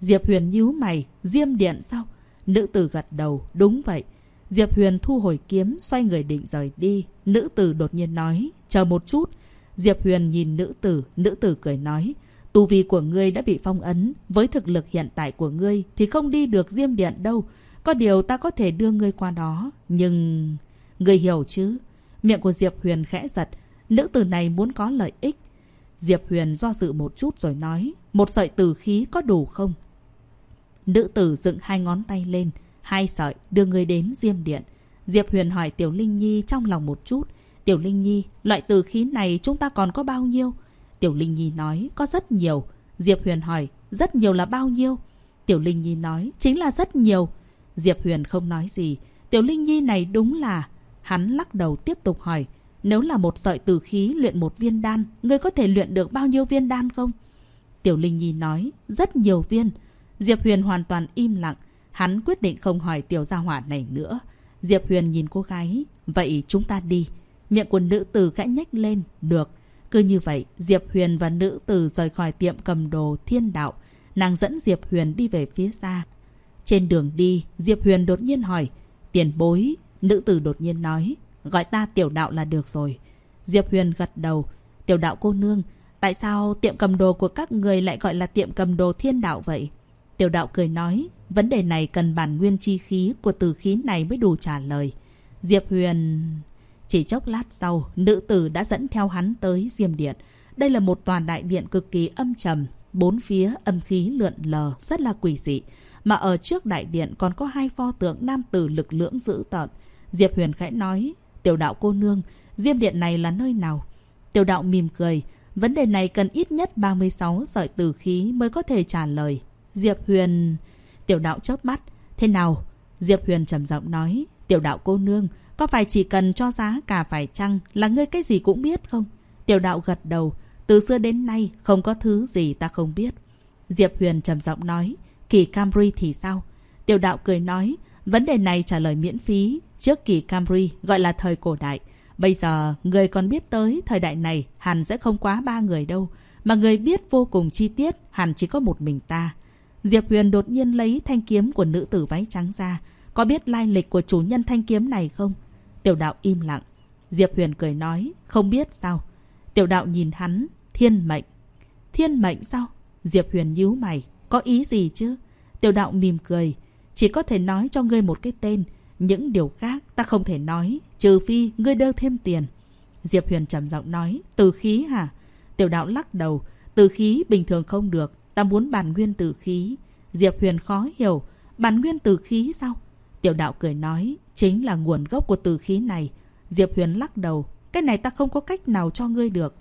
Diệp Huyền nhíu mày, diêm điện sao? Nữ tử gật đầu, đúng vậy. Diệp Huyền thu hồi kiếm, xoay người định rời đi. Nữ tử đột nhiên nói, chờ một chút. Diệp Huyền nhìn nữ tử, nữ tử cười nói, tu vi của ngươi đã bị phong ấn, với thực lực hiện tại của ngươi thì không đi được diêm điện đâu. Có điều ta có thể đưa ngươi qua đó, nhưng... Ngươi hiểu chứ? Miệng của Diệp Huyền khẽ giật, nữ tử này muốn có lợi ích. Diệp Huyền do dự một chút rồi nói, một sợi tử khí có đủ không? Nữ tử dựng hai ngón tay lên, hai sợi đưa người đến diêm điện. Diệp Huyền hỏi Tiểu Linh Nhi trong lòng một chút. Tiểu Linh Nhi, loại từ khí này chúng ta còn có bao nhiêu? Tiểu Linh Nhi nói, có rất nhiều. Diệp Huyền hỏi, rất nhiều là bao nhiêu? Tiểu Linh Nhi nói, chính là rất nhiều. Diệp Huyền không nói gì. Tiểu Linh Nhi này đúng là... Hắn lắc đầu tiếp tục hỏi, nếu là một sợi từ khí luyện một viên đan, ngươi có thể luyện được bao nhiêu viên đan không? Tiểu Linh Nhi nói, rất nhiều viên. Diệp Huyền hoàn toàn im lặng. Hắn quyết định không hỏi tiểu gia hỏa này nữa. Diệp Huyền nhìn cô gái, vậy chúng ta đi. Miệng của nữ tử khẽ nhếch lên, được. Cứ như vậy, Diệp Huyền và nữ tử rời khỏi tiệm cầm đồ thiên đạo. Nàng dẫn Diệp Huyền đi về phía xa. Trên đường đi, Diệp Huyền đột nhiên hỏi, tiền bối, nữ tử đột nhiên nói, gọi ta tiểu đạo là được rồi. Diệp Huyền gật đầu, tiểu đạo cô nương, tại sao tiệm cầm đồ của các người lại gọi là tiệm cầm đồ thiên đạo vậy? Tiểu đạo cười nói, vấn đề này cần bản nguyên chi khí của từ khí này mới đủ trả lời. Diệp Huyền... Chỉ chốc lát sau, nữ tử đã dẫn theo hắn tới Diêm Điện. Đây là một tòa đại điện cực kỳ âm trầm, bốn phía âm khí lượn lờ, rất là quỷ dị. Mà ở trước đại điện còn có hai pho tượng nam tử lực lưỡng dữ tợn. Diệp Huyền khẽ nói, tiểu đạo cô nương, Diêm Điện này là nơi nào? Tiểu đạo mỉm cười, vấn đề này cần ít nhất 36 sợi tử khí mới có thể trả lời. Diệp Huyền... Tiểu đạo chớp mắt. Thế nào? Diệp Huyền trầm giọng nói. Tiểu đạo cô nương, có phải chỉ cần cho giá cả phải chăng là ngươi cái gì cũng biết không? Tiểu đạo gật đầu. Từ xưa đến nay không có thứ gì ta không biết. Diệp Huyền trầm giọng nói. Kỳ Camry thì sao? Tiểu đạo cười nói. Vấn đề này trả lời miễn phí. Trước kỳ Camry gọi là thời cổ đại. Bây giờ, người còn biết tới thời đại này hẳn sẽ không quá ba người đâu. Mà người biết vô cùng chi tiết hẳn chỉ có một mình ta. Diệp Huyền đột nhiên lấy thanh kiếm của nữ tử váy trắng ra. Có biết lai lịch của chủ nhân thanh kiếm này không? Tiểu đạo im lặng. Diệp Huyền cười nói, không biết sao. Tiểu đạo nhìn hắn, thiên mệnh. Thiên mệnh sao? Diệp Huyền nhíu mày, có ý gì chứ? Tiểu đạo mỉm cười. Chỉ có thể nói cho ngươi một cái tên. Những điều khác ta không thể nói. Trừ phi ngươi đơ thêm tiền. Diệp Huyền trầm giọng nói. Từ khí hả? Tiểu đạo lắc đầu. Từ khí bình thường không được. Ta muốn bản nguyên tử khí. Diệp Huyền khó hiểu. Bản nguyên tử khí sao? Tiểu đạo cười nói. Chính là nguồn gốc của tử khí này. Diệp Huyền lắc đầu. Cái này ta không có cách nào cho ngươi được.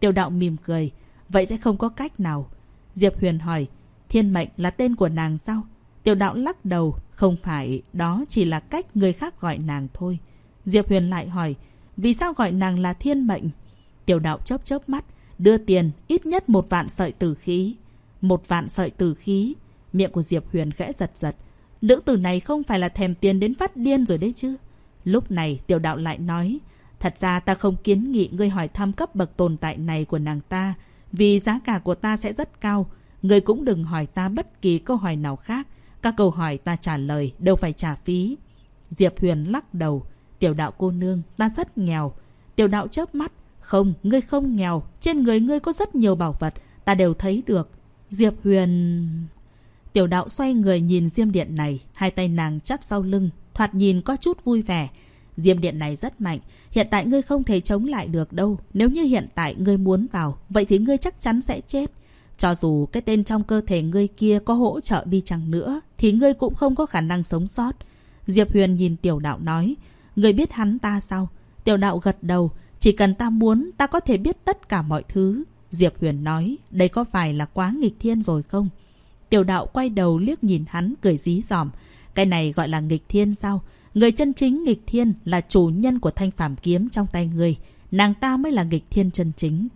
Tiểu đạo mỉm cười. Vậy sẽ không có cách nào. Diệp Huyền hỏi. Thiên mệnh là tên của nàng sao? Tiểu đạo lắc đầu. Không phải, đó chỉ là cách người khác gọi nàng thôi. Diệp Huyền lại hỏi. Vì sao gọi nàng là thiên mệnh? Tiểu đạo chớp chớp mắt. Đưa tiền ít nhất một vạn sợi tử khí. Một vạn sợi tử khí. Miệng của Diệp Huyền khẽ giật giật. Nữ tử này không phải là thèm tiền đến phát điên rồi đấy chứ. Lúc này tiểu đạo lại nói. Thật ra ta không kiến nghị ngươi hỏi thăm cấp bậc tồn tại này của nàng ta. Vì giá cả của ta sẽ rất cao. Ngươi cũng đừng hỏi ta bất kỳ câu hỏi nào khác. Các câu hỏi ta trả lời đều phải trả phí. Diệp Huyền lắc đầu. Tiểu đạo cô nương, ta rất nghèo. Tiểu đạo chớp mắt. Không, ngươi không nghèo. Trên người ngươi có rất nhiều bảo vật. Ta đều thấy được. Diệp Huyền... Tiểu đạo xoay người nhìn diêm điện này. Hai tay nàng chắp sau lưng. Thoạt nhìn có chút vui vẻ. Diêm điện này rất mạnh. Hiện tại ngươi không thể chống lại được đâu. Nếu như hiện tại ngươi muốn vào, vậy thì ngươi chắc chắn sẽ chết. Cho dù cái tên trong cơ thể ngươi kia có hỗ trợ đi chăng nữa, thì ngươi cũng không có khả năng sống sót. Diệp Huyền nhìn tiểu đạo nói, ngươi biết hắn ta sao? Tiểu đạo gật đầu, chỉ cần ta muốn, ta có thể biết tất cả mọi thứ. Diệp Huyền nói, đây có phải là quá nghịch thiên rồi không? Tiểu đạo quay đầu liếc nhìn hắn cười dí dỏm. Cái này gọi là nghịch thiên sao? Người chân chính nghịch thiên là chủ nhân của thanh phàm kiếm trong tay người. Nàng ta mới là nghịch thiên chân chính.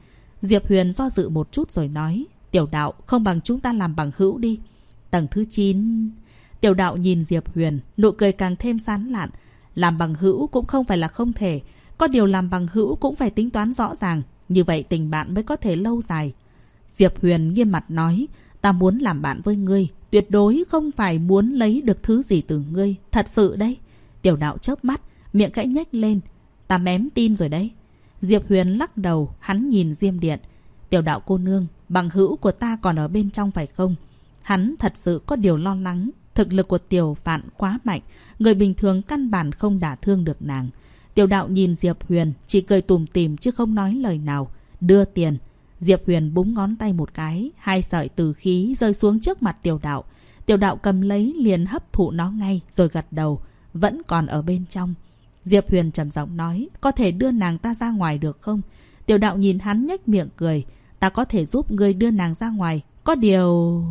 Diệp Huyền do dự một chút rồi nói. Tiểu đạo không bằng chúng ta làm bằng hữu đi. Tầng thứ 9. Tiểu đạo nhìn Diệp Huyền, nụ cười càng thêm sán lạn. Làm bằng hữu cũng không phải là không thể. Có điều làm bằng hữu cũng phải tính toán rõ ràng. Như vậy tình bạn mới có thể lâu dài. Diệp Huyền nghiêm mặt nói. Ta muốn làm bạn với ngươi. Tuyệt đối không phải muốn lấy được thứ gì từ ngươi. Thật sự đấy. Tiểu đạo chớp mắt, miệng khẽ nhếch lên. Ta mém tin rồi đấy. Diệp Huyền lắc đầu, hắn nhìn Diêm Điện. Tiểu đạo cô nương, bằng hữu của ta còn ở bên trong phải không? Hắn thật sự có điều lo lắng. Thực lực của tiểu phạn quá mạnh. Người bình thường căn bản không đả thương được nàng. Tiểu đạo nhìn Diệp Huyền, chỉ cười tùm tìm chứ không nói lời nào. Đưa tiền. Diệp Huyền búng ngón tay một cái, hai sợi từ khí rơi xuống trước mặt tiểu đạo. Tiểu đạo cầm lấy liền hấp thụ nó ngay rồi gật đầu vẫn còn ở bên trong. Diệp Huyền trầm giọng nói, có thể đưa nàng ta ra ngoài được không? Tiểu đạo nhìn hắn nhếch miệng cười, ta có thể giúp ngươi đưa nàng ra ngoài. Có điều...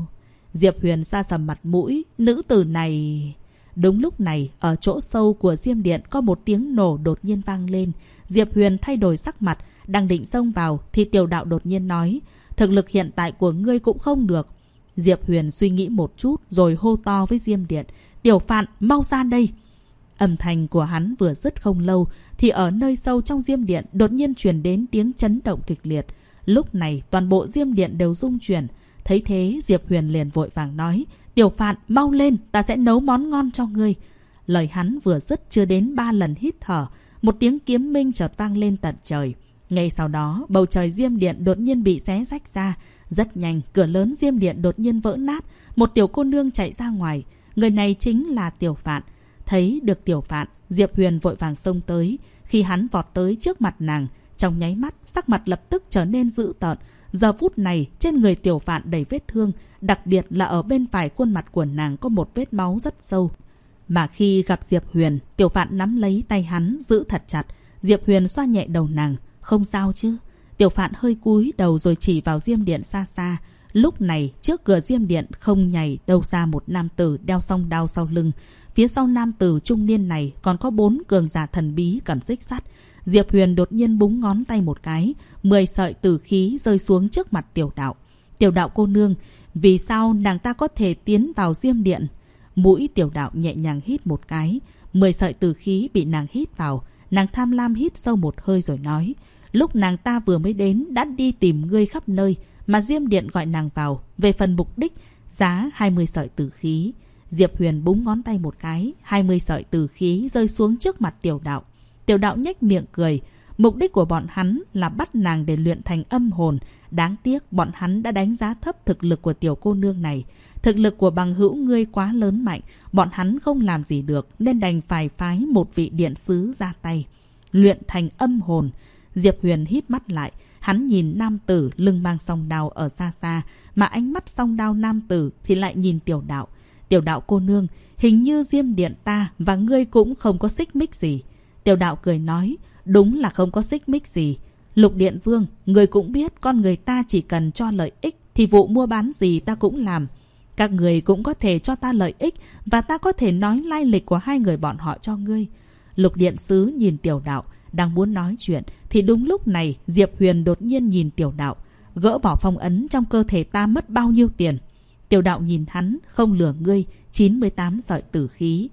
Diệp Huyền xa sầm mặt mũi, nữ tử này... Đúng lúc này, ở chỗ sâu của diêm điện có một tiếng nổ đột nhiên vang lên. Diệp Huyền thay đổi sắc mặt, đang định xông vào thì tiểu đạo đột nhiên nói, thực lực hiện tại của ngươi cũng không được. Diệp Huyền suy nghĩ một chút rồi hô to với Diêm Điện, tiểu phạn mau ra đây. Âm thanh của hắn vừa dứt không lâu thì ở nơi sâu trong diêm điện đột nhiên truyền đến tiếng chấn động kịch liệt. Lúc này toàn bộ diêm điện đều rung chuyển. Thấy thế Diệp Huyền liền vội vàng nói Tiểu Phạn mau lên ta sẽ nấu món ngon cho ngươi. Lời hắn vừa dứt chưa đến ba lần hít thở. Một tiếng kiếm minh chợt vang lên tận trời. Ngay sau đó bầu trời diêm điện đột nhiên bị xé rách ra. Rất nhanh cửa lớn diêm điện đột nhiên vỡ nát. Một tiểu cô nương chạy ra ngoài. Người này chính là Tiểu Phạn. Thấy được tiểu phạn, Diệp Huyền vội vàng xông tới. Khi hắn vọt tới trước mặt nàng, trong nháy mắt, sắc mặt lập tức trở nên dữ tợn. Giờ phút này, trên người tiểu phạn đầy vết thương, đặc biệt là ở bên phải khuôn mặt của nàng có một vết máu rất sâu. Mà khi gặp Diệp Huyền, tiểu phạn nắm lấy tay hắn, giữ thật chặt. Diệp Huyền xoa nhẹ đầu nàng. Không sao chứ? Tiểu phạn hơi cúi đầu rồi chỉ vào diêm điện xa xa. Lúc này, trước cửa diêm điện không nhảy đâu ra một nam tử đeo song đao sau lưng. Phía sau nam tử trung niên này còn có bốn cường giả thần bí cầm xích sắt. Diệp Huyền đột nhiên búng ngón tay một cái, mười sợi tử khí rơi xuống trước mặt tiểu đạo. Tiểu đạo cô nương, vì sao nàng ta có thể tiến vào diêm điện? Mũi tiểu đạo nhẹ nhàng hít một cái, mười sợi tử khí bị nàng hít vào. Nàng tham lam hít sâu một hơi rồi nói, lúc nàng ta vừa mới đến đã đi tìm ngươi khắp nơi, mà diêm điện gọi nàng vào, về phần mục đích, giá 20 sợi tử khí. Diệp Huyền búng ngón tay một cái, 20 sợi tử khí rơi xuống trước mặt tiểu đạo. Tiểu đạo nhếch miệng cười. Mục đích của bọn hắn là bắt nàng để luyện thành âm hồn, Đáng tiếc bọn hắn đã đánh giá thấp thực lực của tiểu cô nương này. Thực lực của bằng hữu ngươi quá lớn mạnh, bọn hắn không làm gì được nên đành phải phái một vị điện sứ ra tay. Luyện thành âm hồn. Diệp Huyền híp mắt lại, hắn nhìn nam tử lưng mang song đao ở xa xa, mà ánh mắt song đao nam tử thì lại nhìn tiểu đạo. Tiểu đạo cô nương, hình như diêm điện ta và ngươi cũng không có xích mích gì. Tiểu đạo cười nói, đúng là không có xích mích gì. Lục Điện Vương, người cũng biết con người ta chỉ cần cho lợi ích thì vụ mua bán gì ta cũng làm. Các người cũng có thể cho ta lợi ích và ta có thể nói lai lịch của hai người bọn họ cho ngươi. Lục Điện Sứ nhìn tiểu đạo, đang muốn nói chuyện thì đúng lúc này Diệp Huyền đột nhiên nhìn tiểu đạo. Gỡ bỏ phong ấn trong cơ thể ta mất bao nhiêu tiền? Tiểu đạo nhìn hắn, không lừa ngươi, 98 sợi tử khí.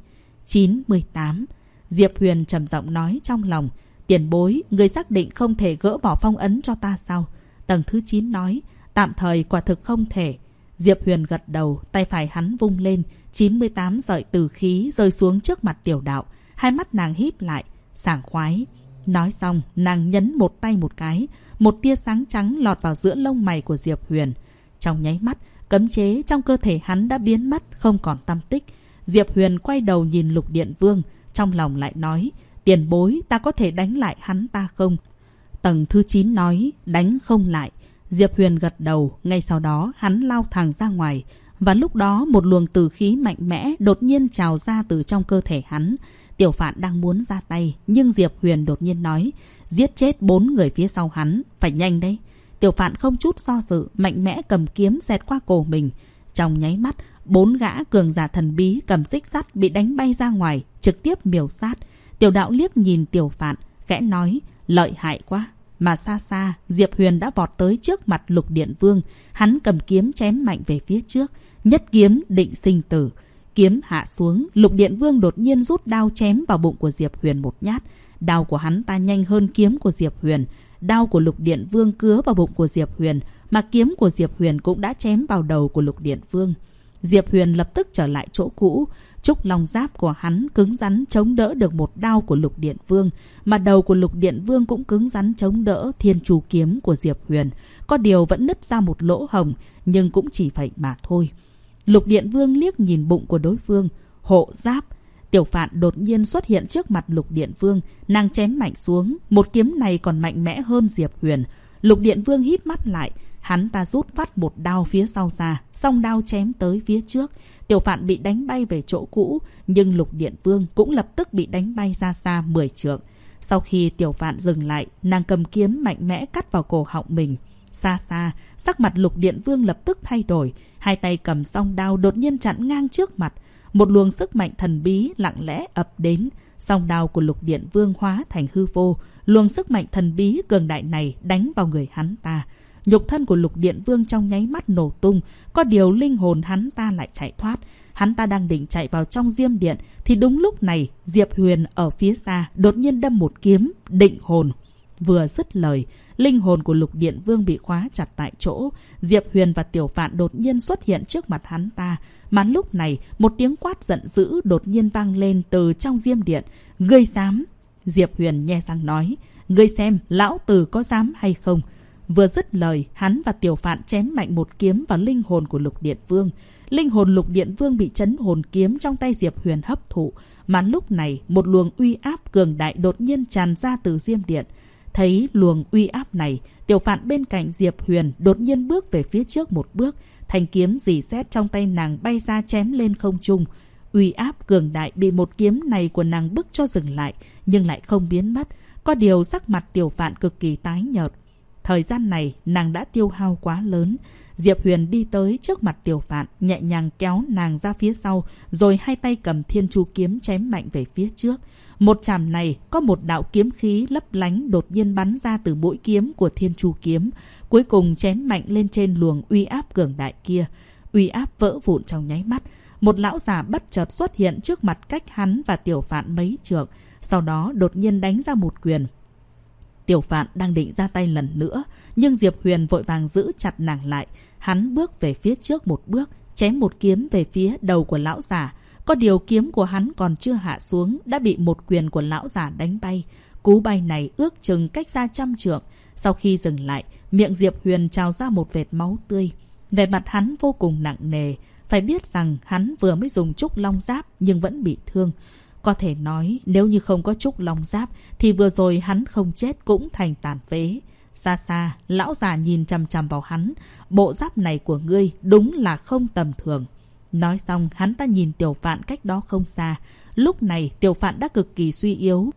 98. Diệp Huyền trầm giọng nói trong lòng. Tiền bối, người xác định không thể gỡ bỏ phong ấn cho ta sao? Tầng thứ 9 nói, tạm thời quả thực không thể. Diệp Huyền gật đầu, tay phải hắn vung lên, 98 sợi tử khí rơi xuống trước mặt tiểu đạo. Hai mắt nàng híp lại, sảng khoái. Nói xong, nàng nhấn một tay một cái, một tia sáng trắng lọt vào giữa lông mày của Diệp Huyền. Trong nháy mắt, cấm chế trong cơ thể hắn đã biến mất, không còn tâm tích. Diệp Huyền quay đầu nhìn Lục Điện Vương, trong lòng lại nói, tiền bối ta có thể đánh lại hắn ta không? Tầng thứ 9 nói, đánh không lại. Diệp Huyền gật đầu, ngay sau đó hắn lao thẳng ra ngoài. Và lúc đó một luồng tử khí mạnh mẽ đột nhiên trào ra từ trong cơ thể hắn. Tiểu Phạn đang muốn ra tay, nhưng Diệp Huyền đột nhiên nói, giết chết bốn người phía sau hắn, phải nhanh đấy. Tiểu Phạn không chút do dự, mạnh mẽ cầm kiếm xẹt qua cổ mình. Trong nháy mắt, bốn gã cường giả thần bí cầm xích sắt bị đánh bay ra ngoài, trực tiếp miểu sát. Tiểu đạo liếc nhìn Tiểu Phạn, khẽ nói, lợi hại quá. Mà xa xa, Diệp Huyền đã vọt tới trước mặt lục điện vương. Hắn cầm kiếm chém mạnh về phía trước. Nhất kiếm định sinh tử. Kiếm hạ xuống, lục điện vương đột nhiên rút đao chém vào bụng của Diệp Huyền một nhát. Đao của hắn ta nhanh hơn kiếm của Diệp Huyền. Đao của lục điện vương cứa vào bụng của Diệp Huyền, mà kiếm của Diệp Huyền cũng đã chém vào đầu của lục điện vương. Diệp Huyền lập tức trở lại chỗ cũ. Trúc long giáp của hắn cứng rắn chống đỡ được một đao của lục điện vương, mà đầu của lục điện vương cũng cứng rắn chống đỡ thiên chủ kiếm của Diệp Huyền. Có điều vẫn nứt ra một lỗ hồng, nhưng cũng chỉ vậy mà thôi. Lục điện vương liếc nhìn bụng của đối phương, hộ giáp. Tiểu phạn đột nhiên xuất hiện trước mặt lục điện vương, nàng chém mạnh xuống, một kiếm này còn mạnh mẽ hơn Diệp Huyền. Lục điện vương híp mắt lại, hắn ta rút phát một đao phía sau ra, song đao chém tới phía trước. Tiểu phạn bị đánh bay về chỗ cũ, nhưng lục điện vương cũng lập tức bị đánh bay ra xa 10 trượng. Sau khi tiểu phạn dừng lại, nàng cầm kiếm mạnh mẽ cắt vào cổ họng mình. Xa xa, sắc mặt lục điện vương lập tức thay đổi. Hai tay cầm song đao đột nhiên chặn ngang trước mặt. Một luồng sức mạnh thần bí lặng lẽ ập đến. Song đao của lục điện vương hóa thành hư vô. Luồng sức mạnh thần bí cường đại này đánh vào người hắn ta. Nhục thân của lục điện vương trong nháy mắt nổ tung. Có điều linh hồn hắn ta lại chạy thoát. Hắn ta đang định chạy vào trong diêm điện. Thì đúng lúc này, Diệp Huyền ở phía xa đột nhiên đâm một kiếm, định hồn. Vừa dứt lời, linh hồn của lục điện vương bị khóa chặt tại chỗ. Diệp Huyền và Tiểu Phạn đột nhiên xuất hiện trước mặt hắn ta. Mà lúc này, một tiếng quát giận dữ đột nhiên vang lên từ trong diêm điện. Ngươi dám! Diệp Huyền nhe răng nói. Ngươi xem, lão tử có dám hay không? Vừa dứt lời, hắn và Tiểu Phạn chém mạnh một kiếm vào linh hồn của lục điện vương. Linh hồn lục điện vương bị chấn hồn kiếm trong tay Diệp Huyền hấp thụ. Mà lúc này, một luồng uy áp cường đại đột nhiên tràn ra từ diêm điện. Thấy luồng uy áp này, tiểu phạn bên cạnh Diệp Huyền đột nhiên bước về phía trước một bước. Thanh kiếm dì xét trong tay nàng bay ra chém lên không trung. Uy áp cường đại bị một kiếm này của nàng bức cho dừng lại, nhưng lại không biến mất. Có điều sắc mặt tiểu phạn cực kỳ tái nhợt. Thời gian này, nàng đã tiêu hao quá lớn. Diệp Huyền đi tới trước mặt tiểu phạn, nhẹ nhàng kéo nàng ra phía sau, rồi hai tay cầm thiên chu kiếm chém mạnh về phía trước. Một chạm này có một đạo kiếm khí lấp lánh đột nhiên bắn ra từ mũi kiếm của thiên chu kiếm, cuối cùng chém mạnh lên trên luồng uy áp cường đại kia. Uy áp vỡ vụn trong nháy mắt. Một lão già bất chợt xuất hiện trước mặt cách hắn và tiểu phạn mấy trượng, sau đó đột nhiên đánh ra một quyền. Tiểu phạn đang định ra tay lần nữa, nhưng Diệp Huyền vội vàng giữ chặt nàng lại. Hắn bước về phía trước một bước, chém một kiếm về phía đầu của lão già. Có điều kiếm của hắn còn chưa hạ xuống, đã bị một quyền của lão già đánh bay. Cú bay này ước chừng cách xa trăm trượng. Sau khi dừng lại, miệng Diệp Huyền trào ra một vệt máu tươi. Về mặt hắn vô cùng nặng nề. Phải biết rằng hắn vừa mới dùng trúc long giáp nhưng vẫn bị thương. Có thể nói nếu như không có trúc long giáp thì vừa rồi hắn không chết cũng thành tàn phế. Xa xa, lão già nhìn chằm chằm vào hắn. Bộ giáp này của ngươi đúng là không tầm thường. Nói xong, hắn ta nhìn tiểu phạn cách đó không xa. Lúc này, tiểu phạn đã cực kỳ suy yếu.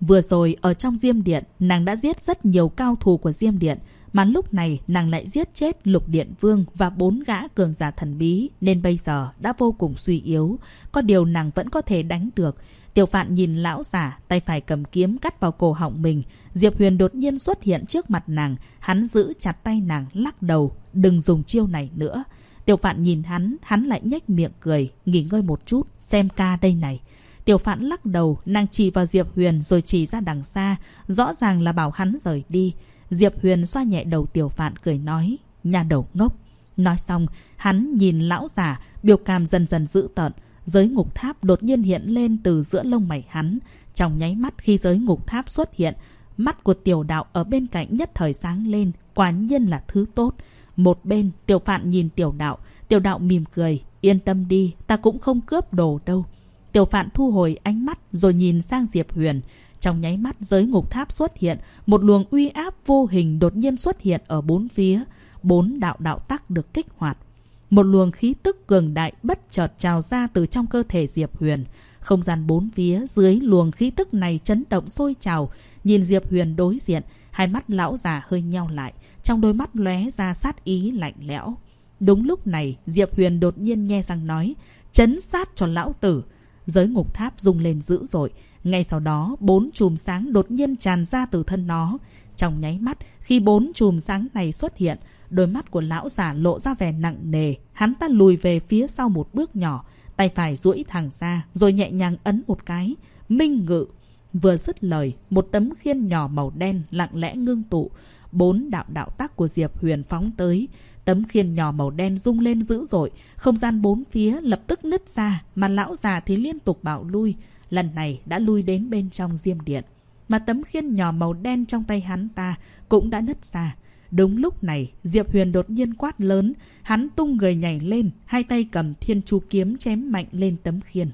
Vừa rồi, ở trong Diêm Điện, nàng đã giết rất nhiều cao thủ của Diêm Điện. Mà lúc này, nàng lại giết chết Lục Điện Vương và bốn gã cường giả thần bí. Nên bây giờ đã vô cùng suy yếu. Có điều nàng vẫn có thể đánh được. Tiểu phạn nhìn lão giả, tay phải cầm kiếm cắt vào cổ họng mình. Diệp Huyền đột nhiên xuất hiện trước mặt nàng. Hắn giữ chặt tay nàng, lắc đầu. Đừng dùng chiêu này nữa. Tiểu phạn nhìn hắn, hắn lại nhếch miệng cười, nghỉ ngơi một chút, xem ca đây này. Tiểu phạn lắc đầu, nàng chỉ vào Diệp Huyền rồi chỉ ra đằng xa, rõ ràng là bảo hắn rời đi. Diệp Huyền xoa nhẹ đầu tiểu phạn cười nói, nhà đầu ngốc. Nói xong, hắn nhìn lão già, biểu cảm dần dần dữ tợn. Giới ngục tháp đột nhiên hiện lên từ giữa lông mày hắn. Trong nháy mắt khi giới ngục tháp xuất hiện, mắt của tiểu đạo ở bên cạnh nhất thời sáng lên, quả nhiên là thứ tốt. Một bên, tiểu phạn nhìn tiểu đạo. Tiểu đạo mỉm cười. Yên tâm đi, ta cũng không cướp đồ đâu. Tiểu phạn thu hồi ánh mắt rồi nhìn sang Diệp Huyền. Trong nháy mắt giới ngục tháp xuất hiện, một luồng uy áp vô hình đột nhiên xuất hiện ở bốn phía. Bốn đạo đạo tắc được kích hoạt. Một luồng khí tức cường đại bất chợt trào ra từ trong cơ thể Diệp Huyền. Không gian bốn phía dưới luồng khí tức này chấn động sôi trào. Nhìn Diệp Huyền đối diện, hai mắt lão già hơi nheo lại trong đôi mắt lóe ra sát ý lạnh lẽo. Đúng lúc này, Diệp Huyền đột nhiên nghe răng nói, chấn sát cho lão tử. Giới ngục tháp rung lên dữ dội. Ngay sau đó, bốn chùm sáng đột nhiên tràn ra từ thân nó. Trong nháy mắt, khi bốn chùm sáng này xuất hiện, đôi mắt của lão giả lộ ra vẻ nặng nề. Hắn ta lùi về phía sau một bước nhỏ, tay phải duỗi thẳng ra, rồi nhẹ nhàng ấn một cái. Minh ngự. Vừa dứt lời, một tấm khiên nhỏ màu đen lặng lẽ ngưng tụ, bốn đạo đạo tác của Diệp Huyền phóng tới. Tấm khiên nhỏ màu đen rung lên dữ dội, không gian bốn phía lập tức nứt ra, mà lão già thì liên tục bạo lui. Lần này đã lui đến bên trong diêm điện. Mà tấm khiên nhỏ màu đen trong tay hắn ta cũng đã nứt ra. Đúng lúc này, Diệp Huyền đột nhiên quát lớn, hắn tung người nhảy lên, hai tay cầm thiên chu kiếm chém mạnh lên tấm khiên.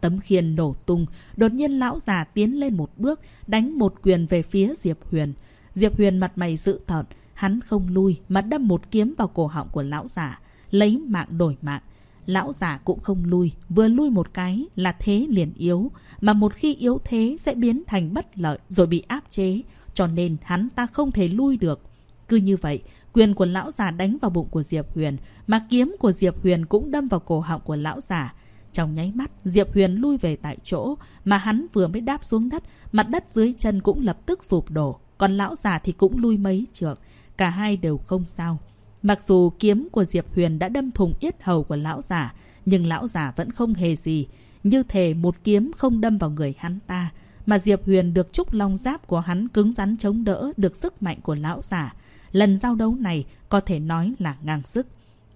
Tấm khiên nổ tung, đột nhiên lão già tiến lên một bước, đánh một quyền về phía Diệp Huyền. Diệp Huyền mặt mày dữ tợn, hắn không lui mà đâm một kiếm vào cổ họng của lão giả, lấy mạng đổi mạng. Lão giả cũng không lui, vừa lui một cái là thế liền yếu, mà một khi yếu thế sẽ biến thành bất lợi rồi bị áp chế, cho nên hắn ta không thể lui được. Cứ như vậy, quyền của lão già đánh vào bụng của Diệp Huyền, mà kiếm của Diệp Huyền cũng đâm vào cổ họng của lão già. Trong nháy mắt, Diệp Huyền lui về tại chỗ, mà hắn vừa mới đáp xuống đất, mặt đất dưới chân cũng lập tức sụp đổ còn lão già thì cũng lui mấy trượng. Cả hai đều không sao. Mặc dù kiếm của Diệp Huyền đã đâm thùng yết hầu của lão già, nhưng lão già vẫn không hề gì. Như thể một kiếm không đâm vào người hắn ta. Mà Diệp Huyền được trúc long giáp của hắn cứng rắn chống đỡ được sức mạnh của lão già. Lần giao đấu này có thể nói là ngang sức.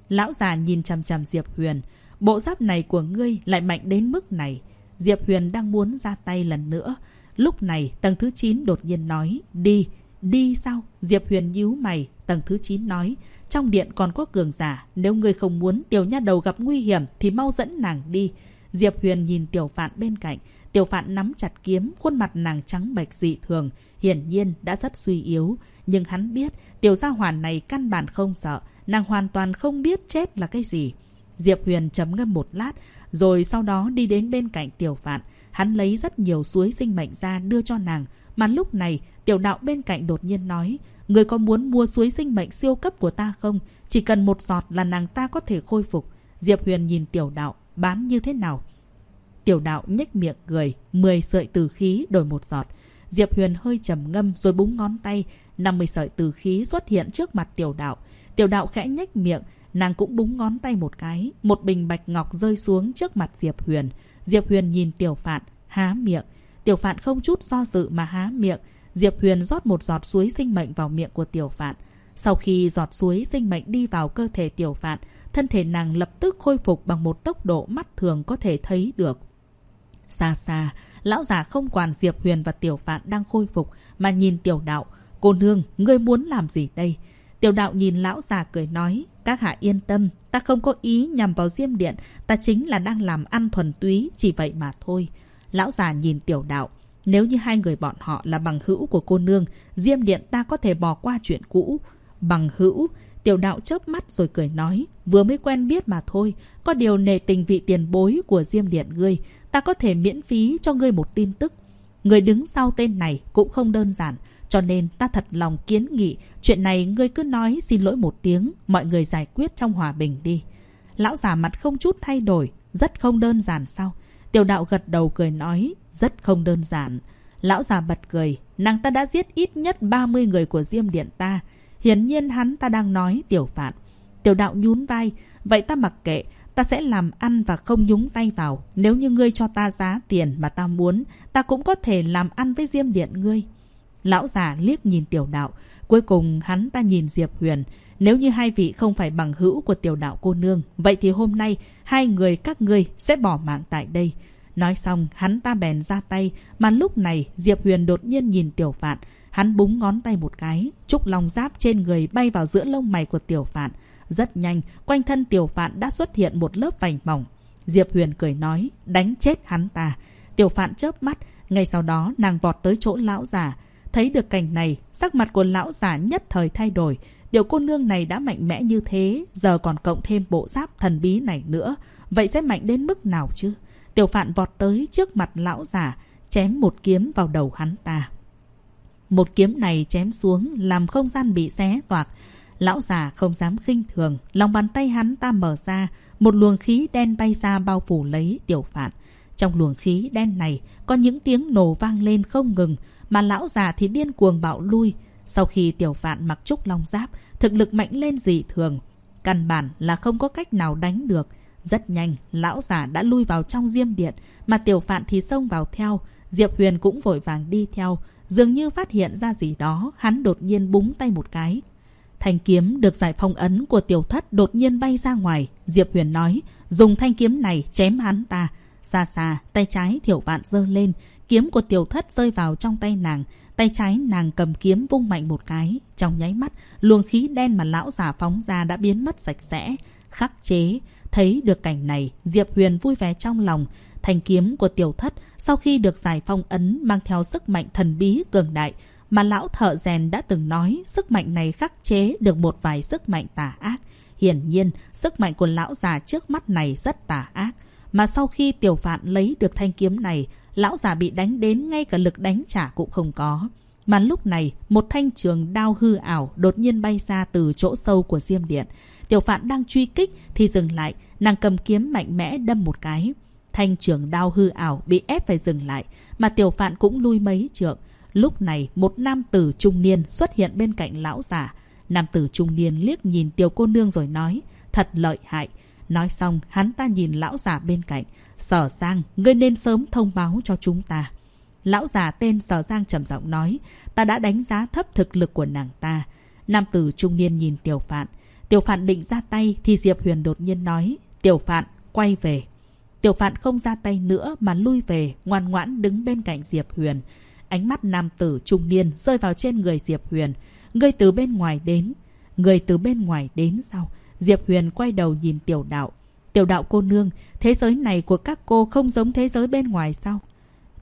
Lão già nhìn chằm chằm Diệp Huyền. Bộ giáp này của ngươi lại mạnh đến mức này. Diệp Huyền đang muốn ra tay lần nữa. Lúc này, tầng thứ 9 đột nhiên nói, đi, đi sao? Diệp Huyền nhíu mày, tầng thứ 9 nói, trong điện còn có cường giả, nếu người không muốn tiểu nha đầu gặp nguy hiểm thì mau dẫn nàng đi. Diệp Huyền nhìn tiểu phạn bên cạnh, tiểu phạn nắm chặt kiếm, khuôn mặt nàng trắng bệch dị thường, hiển nhiên đã rất suy yếu. Nhưng hắn biết, tiểu gia hoàn này căn bản không sợ, nàng hoàn toàn không biết chết là cái gì. Diệp Huyền chấm ngâm một lát, rồi sau đó đi đến bên cạnh tiểu phạn. Hắn lấy rất nhiều suối sinh mệnh ra đưa cho nàng. Mà lúc này, tiểu đạo bên cạnh đột nhiên nói, người có muốn mua suối sinh mệnh siêu cấp của ta không? Chỉ cần một giọt là nàng ta có thể khôi phục. Diệp Huyền nhìn tiểu đạo, bán như thế nào? Tiểu đạo nhếch miệng cười, 10 sợi từ khí đổi một giọt. Diệp Huyền hơi trầm ngâm rồi búng ngón tay, 50 sợi từ khí xuất hiện trước mặt tiểu đạo. Tiểu đạo khẽ nhếch miệng, nàng cũng búng ngón tay một cái, một bình bạch ngọc rơi xuống trước mặt Diệp Huyền. Diệp Huyền nhìn Tiểu Phạn, há miệng. Tiểu Phạn không chút do dự mà há miệng. Diệp Huyền rót một giọt suối sinh mệnh vào miệng của Tiểu Phạn. Sau khi giọt suối sinh mệnh đi vào cơ thể Tiểu Phạn, thân thể nàng lập tức khôi phục bằng một tốc độ mắt thường có thể thấy được. Xa xa, lão già không quản Diệp Huyền và Tiểu Phạn đang khôi phục mà nhìn Tiểu Đạo. Cô nương, ngươi muốn làm gì đây? Tiểu đạo nhìn lão già cười nói, các hạ yên tâm, ta không có ý nhằm vào diêm điện, ta chính là đang làm ăn thuần túy, chỉ vậy mà thôi. Lão già nhìn tiểu đạo, nếu như hai người bọn họ là bằng hữu của cô nương, diêm điện ta có thể bỏ qua chuyện cũ. Bằng hữu, tiểu đạo chớp mắt rồi cười nói, vừa mới quen biết mà thôi, có điều nề tình vị tiền bối của diêm điện ngươi, ta có thể miễn phí cho ngươi một tin tức. Người đứng sau tên này cũng không đơn giản, cho nên ta thật lòng kiến nghị chuyện này ngươi cứ nói xin lỗi một tiếng, mọi người giải quyết trong hòa bình đi. Lão già mặt không chút thay đổi, rất không đơn giản sao? Tiểu đạo gật đầu cười nói, rất không đơn giản. Lão già bật cười, nàng ta đã giết ít nhất 30 người của Diêm Điện ta. Hiển nhiên hắn ta đang nói tiểu phạn. Tiểu đạo nhún vai, vậy ta mặc kệ, ta sẽ làm ăn và không nhúng tay vào. Nếu như ngươi cho ta giá tiền mà ta muốn, ta cũng có thể làm ăn với Diêm Điện ngươi. Lão già liếc nhìn tiểu đạo. Cuối cùng hắn ta nhìn Diệp Huyền. Nếu như hai vị không phải bằng hữu của tiểu đạo cô nương, vậy thì hôm nay hai người các ngươi sẽ bỏ mạng tại đây. Nói xong, hắn ta bèn ra tay, mà lúc này Diệp Huyền đột nhiên nhìn tiểu phạn. Hắn búng ngón tay một cái, trúc lòng giáp trên người bay vào giữa lông mày của tiểu phạn. Rất nhanh, quanh thân tiểu phạn đã xuất hiện một lớp vành mỏng. Diệp Huyền cười nói, đánh chết hắn ta. Tiểu phạn chớp mắt, ngay sau đó nàng vọt tới chỗ lão già. Thấy được cảnh này, sắc mặt của lão già nhất thời thay đổi. Điều cô nương này đã mạnh mẽ như thế, giờ còn cộng thêm bộ giáp thần bí này nữa. Vậy sẽ mạnh đến mức nào chứ? Tiểu phạn vọt tới trước mặt lão già, chém một kiếm vào đầu hắn ta. Một kiếm này chém xuống, làm không gian bị xé toạc. Lão già không dám khinh thường, lòng bàn tay hắn ta mở ra, một luồng khí đen bay ra bao phủ lấy tiểu phạn. Trong luồng khí đen này, có những tiếng nổ vang lên không ngừng, mà lão già thì điên cuồng bạo lui. Sau khi tiểu phạn mặc trúc long giáp, thực lực mạnh lên dị thường. Căn bản là không có cách nào đánh được. Rất nhanh, lão già đã lui vào trong diêm điện, mà tiểu phạn thì xông vào theo. Diệp Huyền cũng vội vàng đi theo. Dường như phát hiện ra gì đó, hắn đột nhiên búng tay một cái. Thanh kiếm được giải phong ấn của tiểu thất đột nhiên bay ra ngoài. Diệp Huyền nói, dùng thanh kiếm này chém hắn ta. Xa xa, tay trái thiểu vạn dơ lên, kiếm của tiểu thất rơi vào trong tay nàng. Tay trái nàng cầm kiếm vung mạnh một cái. Trong nháy mắt, luồng khí đen mà lão giả phóng ra đã biến mất sạch sẽ. Khắc chế, thấy được cảnh này, Diệp Huyền vui vẻ trong lòng. Thanh kiếm của tiểu thất sau khi được giải phong ấn mang theo sức mạnh thần bí cường đại mà lão thợ rèn đã từng nói sức mạnh này khắc chế được một vài sức mạnh tà ác. Hiển nhiên, sức mạnh của lão già trước mắt này rất tà ác. Mà sau khi tiểu phạn lấy được thanh kiếm này, lão già bị đánh đến ngay cả lực đánh trả cũng không có. Mà lúc này, một thanh trường đao hư ảo đột nhiên bay ra từ chỗ sâu của diêm điện. Tiểu phạn đang truy kích thì dừng lại, nàng cầm kiếm mạnh mẽ đâm một cái. Thanh trường đao hư ảo bị ép phải dừng lại, mà tiểu phạn cũng lui mấy trượng. Lúc này, một nam tử trung niên xuất hiện bên cạnh lão già. Nam tử trung niên liếc nhìn tiểu cô nương rồi nói, thật lợi hại. Nói xong, hắn ta nhìn lão già bên cạnh. Sở Giang, ngươi nên sớm thông báo cho chúng ta. Lão già tên Sở Giang trầm giọng nói, ta đã đánh giá thấp thực lực của nàng ta. Nam tử trung niên nhìn tiểu phạn. Tiểu phạn định ra tay thì Diệp Huyền đột nhiên nói, tiểu phạn, quay về. Tiểu phạn không ra tay nữa mà lui về, ngoan ngoãn đứng bên cạnh Diệp Huyền. Ánh mắt nam tử trung niên rơi vào trên người Diệp Huyền. Người từ bên ngoài đến. Người từ bên ngoài đến sao? Diệp Huyền quay đầu nhìn tiểu đạo. Tiểu đạo cô nương, thế giới này của các cô không giống thế giới bên ngoài sao?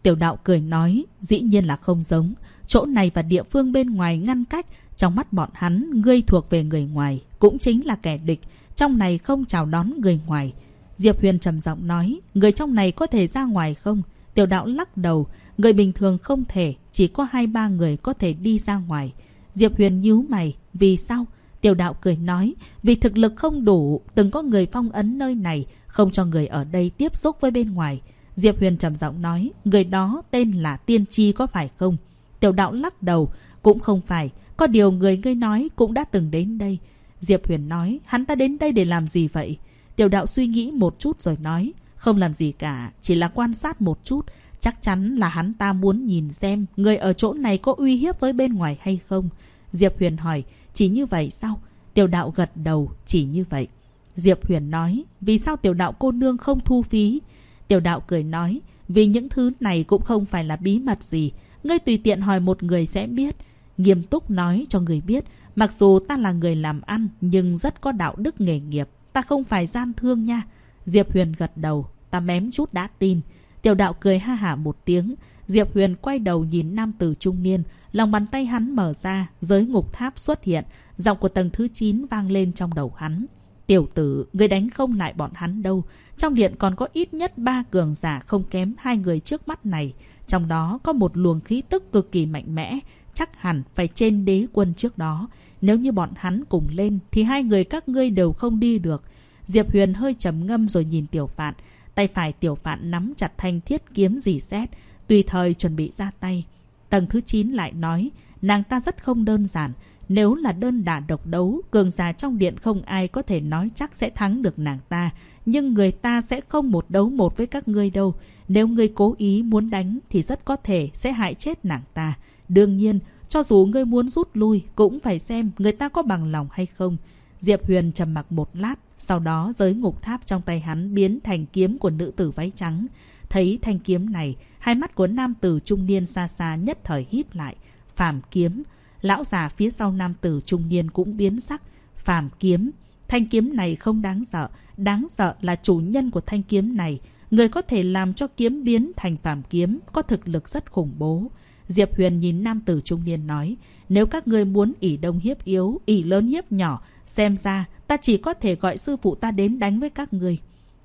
Tiểu đạo cười nói, dĩ nhiên là không giống. Chỗ này và địa phương bên ngoài ngăn cách. Trong mắt bọn hắn, ngươi thuộc về người ngoài, cũng chính là kẻ địch. Trong này không chào đón người ngoài. Diệp Huyền trầm giọng nói, người trong này có thể ra ngoài không? Tiểu đạo lắc đầu, người bình thường không thể, chỉ có hai ba người có thể đi ra ngoài. Diệp Huyền nhíu mày, vì sao? Tiểu đạo cười nói, vì thực lực không đủ, từng có người phong ấn nơi này, không cho người ở đây tiếp xúc với bên ngoài. Diệp Huyền trầm giọng nói, người đó tên là Tiên Tri có phải không? Tiểu đạo lắc đầu, cũng không phải, có điều người ngươi nói cũng đã từng đến đây. Diệp Huyền nói, hắn ta đến đây để làm gì vậy? Tiểu đạo suy nghĩ một chút rồi nói, không làm gì cả, chỉ là quan sát một chút. Chắc chắn là hắn ta muốn nhìn xem người ở chỗ này có uy hiếp với bên ngoài hay không. Diệp Huyền hỏi, chỉ như vậy sao? Tiểu đạo gật đầu, chỉ như vậy. Diệp Huyền nói, vì sao tiểu đạo cô nương không thu phí? Tiểu đạo cười nói, vì những thứ này cũng không phải là bí mật gì. Ngươi tùy tiện hỏi một người sẽ biết nghiêm túc nói cho người biết, mặc dù ta là người làm ăn nhưng rất có đạo đức nghề nghiệp, ta không phải gian thương nha. Diệp Huyền gật đầu, ta mém chút đã tin. Tiểu đạo cười ha hả một tiếng, Diệp Huyền quay đầu nhìn nam tử trung niên, lòng bàn tay hắn mở ra, giới ngục tháp xuất hiện, giọng của tầng thứ 9 vang lên trong đầu hắn. Tiểu tử, người đánh không lại bọn hắn đâu. Trong điện còn có ít nhất ba cường giả không kém hai người trước mắt này. Trong đó có một luồng khí tức cực kỳ mạnh mẽ, chắc hẳn phải trên đế quân trước đó. Nếu như bọn hắn cùng lên thì hai người các ngươi đều không đi được. Diệp Huyền hơi trầm ngâm rồi nhìn tiểu phạn. Tay phải tiểu phạn nắm chặt thanh thiết kiếm dì xét, tùy thời chuẩn bị ra tay. Tầng thứ 9 lại nói, nàng ta rất không đơn giản. Nếu là đơn đả độc đấu, cường giả trong điện không ai có thể nói chắc sẽ thắng được nàng ta. Nhưng người ta sẽ không một đấu một với các ngươi đâu. Nếu ngươi cố ý muốn đánh thì rất có thể sẽ hại chết nàng ta. Đương nhiên, cho dù ngươi muốn rút lui, cũng phải xem người ta có bằng lòng hay không. Diệp Huyền trầm mặc một lát, sau đó giới ngục tháp trong tay hắn biến thành kiếm của nữ tử váy trắng. Thấy thanh kiếm này, hai mắt của nam tử trung niên xa xa nhất thời híp lại. Phàm kiếm, lão già phía sau nam tử trung niên cũng biến sắc. Phàm kiếm, thanh kiếm này không đáng sợ, đáng sợ là chủ nhân của thanh kiếm này. Người có thể làm cho kiếm biến thành phàm kiếm, có thực lực rất khủng bố. Diệp Huyền nhìn nam tử trung niên nói, nếu các ngươi muốn ỉ đông hiếp yếu, ỉ lớn hiếp nhỏ, xem ra ta chỉ có thể gọi sư phụ ta đến đánh với các ngươi.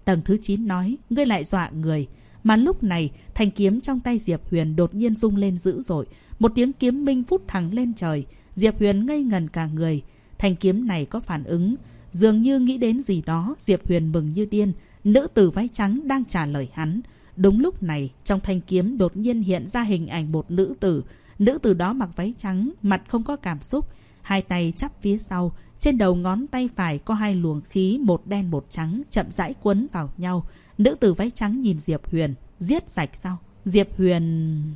Tầng thứ 9 nói, ngươi lại dọa người. Mà lúc này, thanh kiếm trong tay Diệp Huyền đột nhiên rung lên dữ dội. Một tiếng kiếm minh phút thẳng lên trời. Diệp Huyền ngây ngần cả người. Thanh kiếm này có phản ứng. Dường như nghĩ đến gì đó, Diệp Huyền mừng như điên. Nữ tử váy trắng đang trả lời hắn. Đúng lúc này, trong thanh kiếm đột nhiên hiện ra hình ảnh một nữ tử. Nữ tử đó mặc váy trắng, mặt không có cảm xúc. Hai tay chắp phía sau, trên đầu ngón tay phải có hai luồng khí một đen một trắng chậm rãi quấn vào nhau. Nữ tử váy trắng nhìn Diệp Huyền. Giết sạch sao? Diệp Huyền...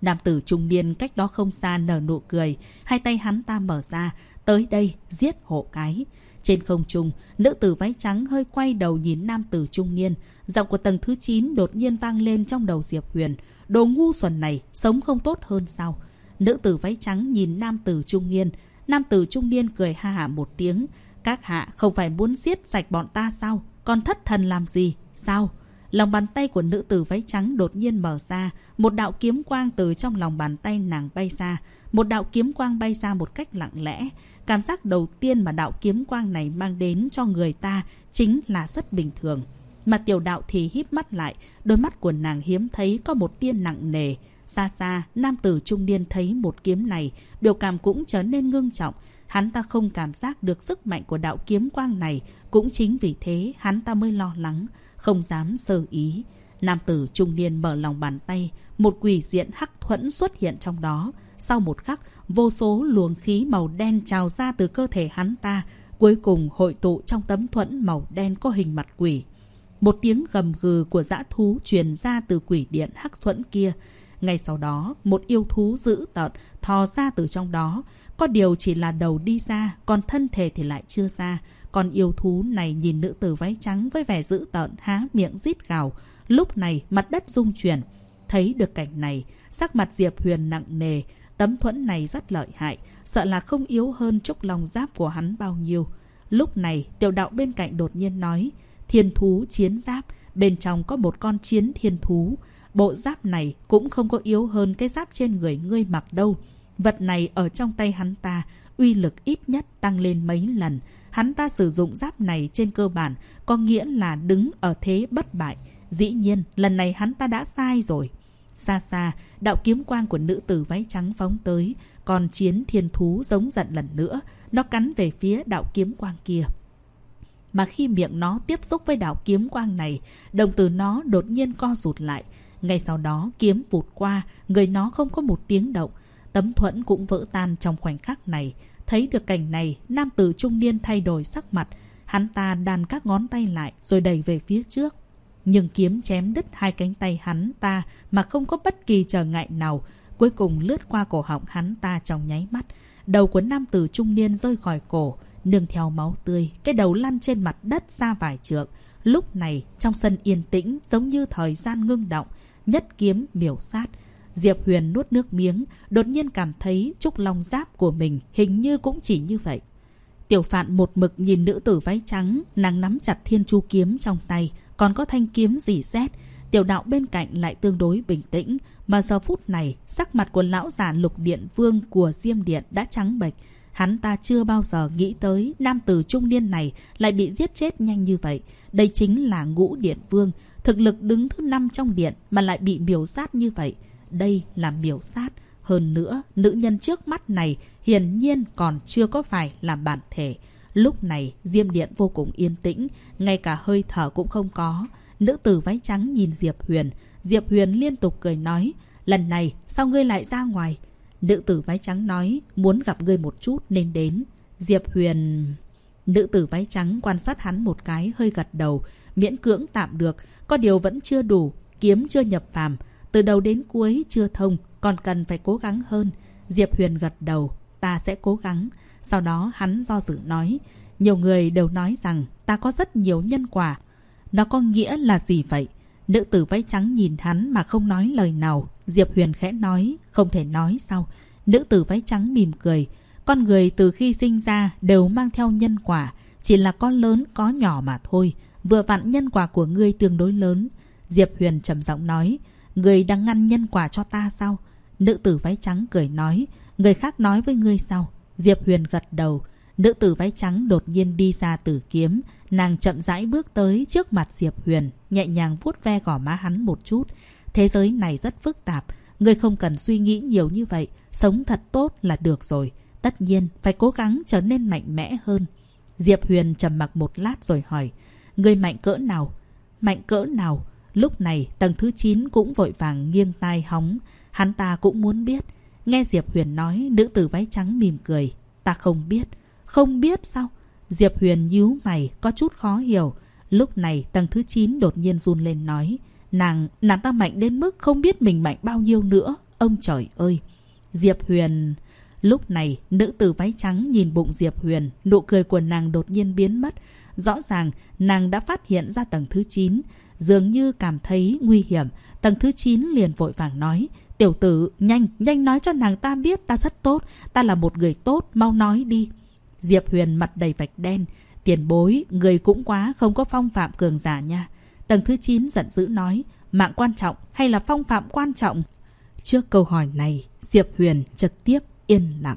Nam tử trung niên cách đó không xa nở nụ cười. Hai tay hắn ta mở ra. Tới đây, giết hộ cái. Trên không trung, nữ tử váy trắng hơi quay đầu nhìn nam tử trung niên. Giọng của tầng thứ 9 đột nhiên vang lên trong đầu Diệp Huyền. Đồ ngu xuẩn này, sống không tốt hơn sao? Nữ tử váy trắng nhìn nam tử trung niên. Nam tử trung niên cười ha hả một tiếng. Các hạ không phải muốn giết sạch bọn ta sao? Còn thất thần làm gì? Sao? Lòng bàn tay của nữ tử váy trắng đột nhiên mở ra. Một đạo kiếm quang từ trong lòng bàn tay nàng bay ra. Một đạo kiếm quang bay ra một cách lặng lẽ. Cảm giác đầu tiên mà đạo kiếm quang này mang đến cho người ta chính là rất bình thường. Mà tiểu đạo thì híp mắt lại, đôi mắt của nàng hiếm thấy có một tia nặng nề. Xa xa, nam tử trung niên thấy một kiếm này, biểu cảm cũng trở nên ngưng trọng. Hắn ta không cảm giác được sức mạnh của đạo kiếm quang này, cũng chính vì thế hắn ta mới lo lắng, không dám sơ ý. Nam tử trung niên mở lòng bàn tay, một quỷ diện hắc thuẫn xuất hiện trong đó. Sau một khắc, vô số luồng khí màu đen trào ra từ cơ thể hắn ta, cuối cùng hội tụ trong tấm thuẫn màu đen có hình mặt quỷ. Một tiếng gầm gừ của dã thú truyền ra từ quỷ điện hắc thuẫn kia. Ngay sau đó, một yêu thú dữ tợn thò ra từ trong đó. Có điều chỉ là đầu đi ra, còn thân thể thì lại chưa ra. Còn yêu thú này nhìn nữ tử váy trắng với vẻ dữ tợn há miệng rít gào. Lúc này mặt đất rung chuyển. Thấy được cảnh này, sắc mặt Diệp Huyền nặng nề. Tấm thuẫn này rất lợi hại, sợ là không yếu hơn trúc lòng giáp của hắn bao nhiêu. Lúc này, tiểu đạo bên cạnh đột nhiên nói, thiên thú chiến giáp, bên trong có một con chiến thiên thú. Bộ giáp này cũng không có yếu hơn cái giáp trên người ngươi mặc đâu. Vật này ở trong tay hắn ta, uy lực ít nhất tăng lên mấy lần. Hắn ta sử dụng giáp này trên cơ bản có nghĩa là đứng ở thế bất bại. Dĩ nhiên, lần này hắn ta đã sai rồi. Xa xa, đạo kiếm quang của nữ tử váy trắng phóng tới, còn chiến thiên thú giống giận lần nữa, nó cắn về phía đạo kiếm quang kia. Mà khi miệng nó tiếp xúc với đạo kiếm quang này, đồng từ nó đột nhiên co rụt lại. Ngay sau đó kiếm vụt qua, người nó không có một tiếng động. Tấm thuẫn cũng vỡ tan trong khoảnh khắc này. Thấy được cảnh này, nam tử trung niên thay đổi sắc mặt. Hắn ta đàn các ngón tay lại rồi đẩy về phía trước. Nhưng kiếm chém đứt hai cánh tay hắn ta mà không có bất kỳ trở ngại nào. Cuối cùng lướt qua cổ họng hắn ta trong nháy mắt. Đầu của nam tử trung niên rơi khỏi cổ, nương theo máu tươi, cái đầu lăn trên mặt đất ra vài trượng. Lúc này, trong sân yên tĩnh giống như thời gian ngưng động, nhất kiếm miểu sát. Diệp Huyền nuốt nước miếng, đột nhiên cảm thấy trúc long giáp của mình hình như cũng chỉ như vậy. Tiểu phạn một mực nhìn nữ tử váy trắng, nàng nắm chặt thiên chu kiếm trong tay, còn có thanh kiếm dì xét. Tiểu đạo bên cạnh lại tương đối bình tĩnh, mà giờ phút này, sắc mặt của lão già lục điện vương của Diêm Điện đã trắng bệch. Hắn ta chưa bao giờ nghĩ tới nam tử trung niên này lại bị giết chết nhanh như vậy. Đây chính là ngũ điện vương, thực lực đứng thứ năm trong điện mà lại bị miểu sát như vậy. Đây là miểu sát. Hơn nữa, nữ nhân trước mắt này hiển nhiên còn chưa có phải là bản thể. Lúc này, Diêm Điện vô cùng yên tĩnh, ngay cả hơi thở cũng không có. Nữ tử váy trắng nhìn Diệp Huyền. Diệp Huyền liên tục cười nói, lần này sao ngươi lại ra ngoài? Nữ tử váy trắng nói, muốn gặp ngươi một chút nên đến. Diệp Huyền... Nữ tử váy trắng quan sát hắn một cái hơi gật đầu, miễn cưỡng tạm được, có điều vẫn chưa đủ, kiếm chưa nhập phàm. Từ đầu đến cuối chưa thông, còn cần phải cố gắng hơn. Diệp Huyền gật đầu, ta sẽ cố gắng. Sau đó hắn do dự nói, nhiều người đều nói rằng ta có rất nhiều nhân quả. Nó có nghĩa là gì vậy? Nữ tử váy trắng nhìn hắn mà không nói lời nào. Diệp Huyền khẽ nói, không thể nói sao. Nữ tử váy trắng mỉm cười. Con người từ khi sinh ra đều mang theo nhân quả. Chỉ là con lớn có nhỏ mà thôi. Vừa vặn nhân quả của ngươi tương đối lớn. Diệp Huyền trầm giọng nói, người đang ngăn nhân quả cho ta sao? Nữ tử váy trắng cười nói, người khác nói với ngươi sao? Diệp Huyền gật đầu. Nữ tử váy trắng đột nhiên đi ra tử kiếm. Nàng chậm rãi bước tới trước mặt Diệp Huyền, nhẹ nhàng vuốt ve gò má hắn một chút. Thế giới này rất phức tạp. Ngươi không cần suy nghĩ nhiều như vậy. Sống thật tốt là được rồi. Tất nhiên, phải cố gắng trở nên mạnh mẽ hơn. Diệp Huyền trầm mặc một lát rồi hỏi. Ngươi mạnh cỡ nào? Mạnh cỡ nào? Lúc này, tầng thứ 9 cũng vội vàng nghiêng tai hóng. Hắn ta cũng muốn biết. Nghe Diệp Huyền nói, nữ tử váy trắng mỉm cười. Ta không biết. Không biết sao? Diệp Huyền nhíu mày, có chút khó hiểu. Lúc này, tầng thứ 9 đột nhiên run lên nói. Nàng, nàng ta mạnh đến mức không biết mình mạnh bao nhiêu nữa. Ông trời ơi! Diệp Huyền... Lúc này, nữ tử váy trắng nhìn bụng Diệp Huyền, nụ cười của nàng đột nhiên biến mất. Rõ ràng, nàng đã phát hiện ra tầng thứ 9. Dường như cảm thấy nguy hiểm, tầng thứ 9 liền vội vàng nói. Tiểu tử, nhanh, nhanh nói cho nàng ta biết ta rất tốt, ta là một người tốt, mau nói đi. Diệp Huyền mặt đầy vạch đen. Tiền bối, người cũng quá, không có phong phạm cường giả nha. Tầng thứ 9 giận dữ nói, mạng quan trọng hay là phong phạm quan trọng? Trước câu hỏi này, Diệp Huyền trực tiếp yên lặng.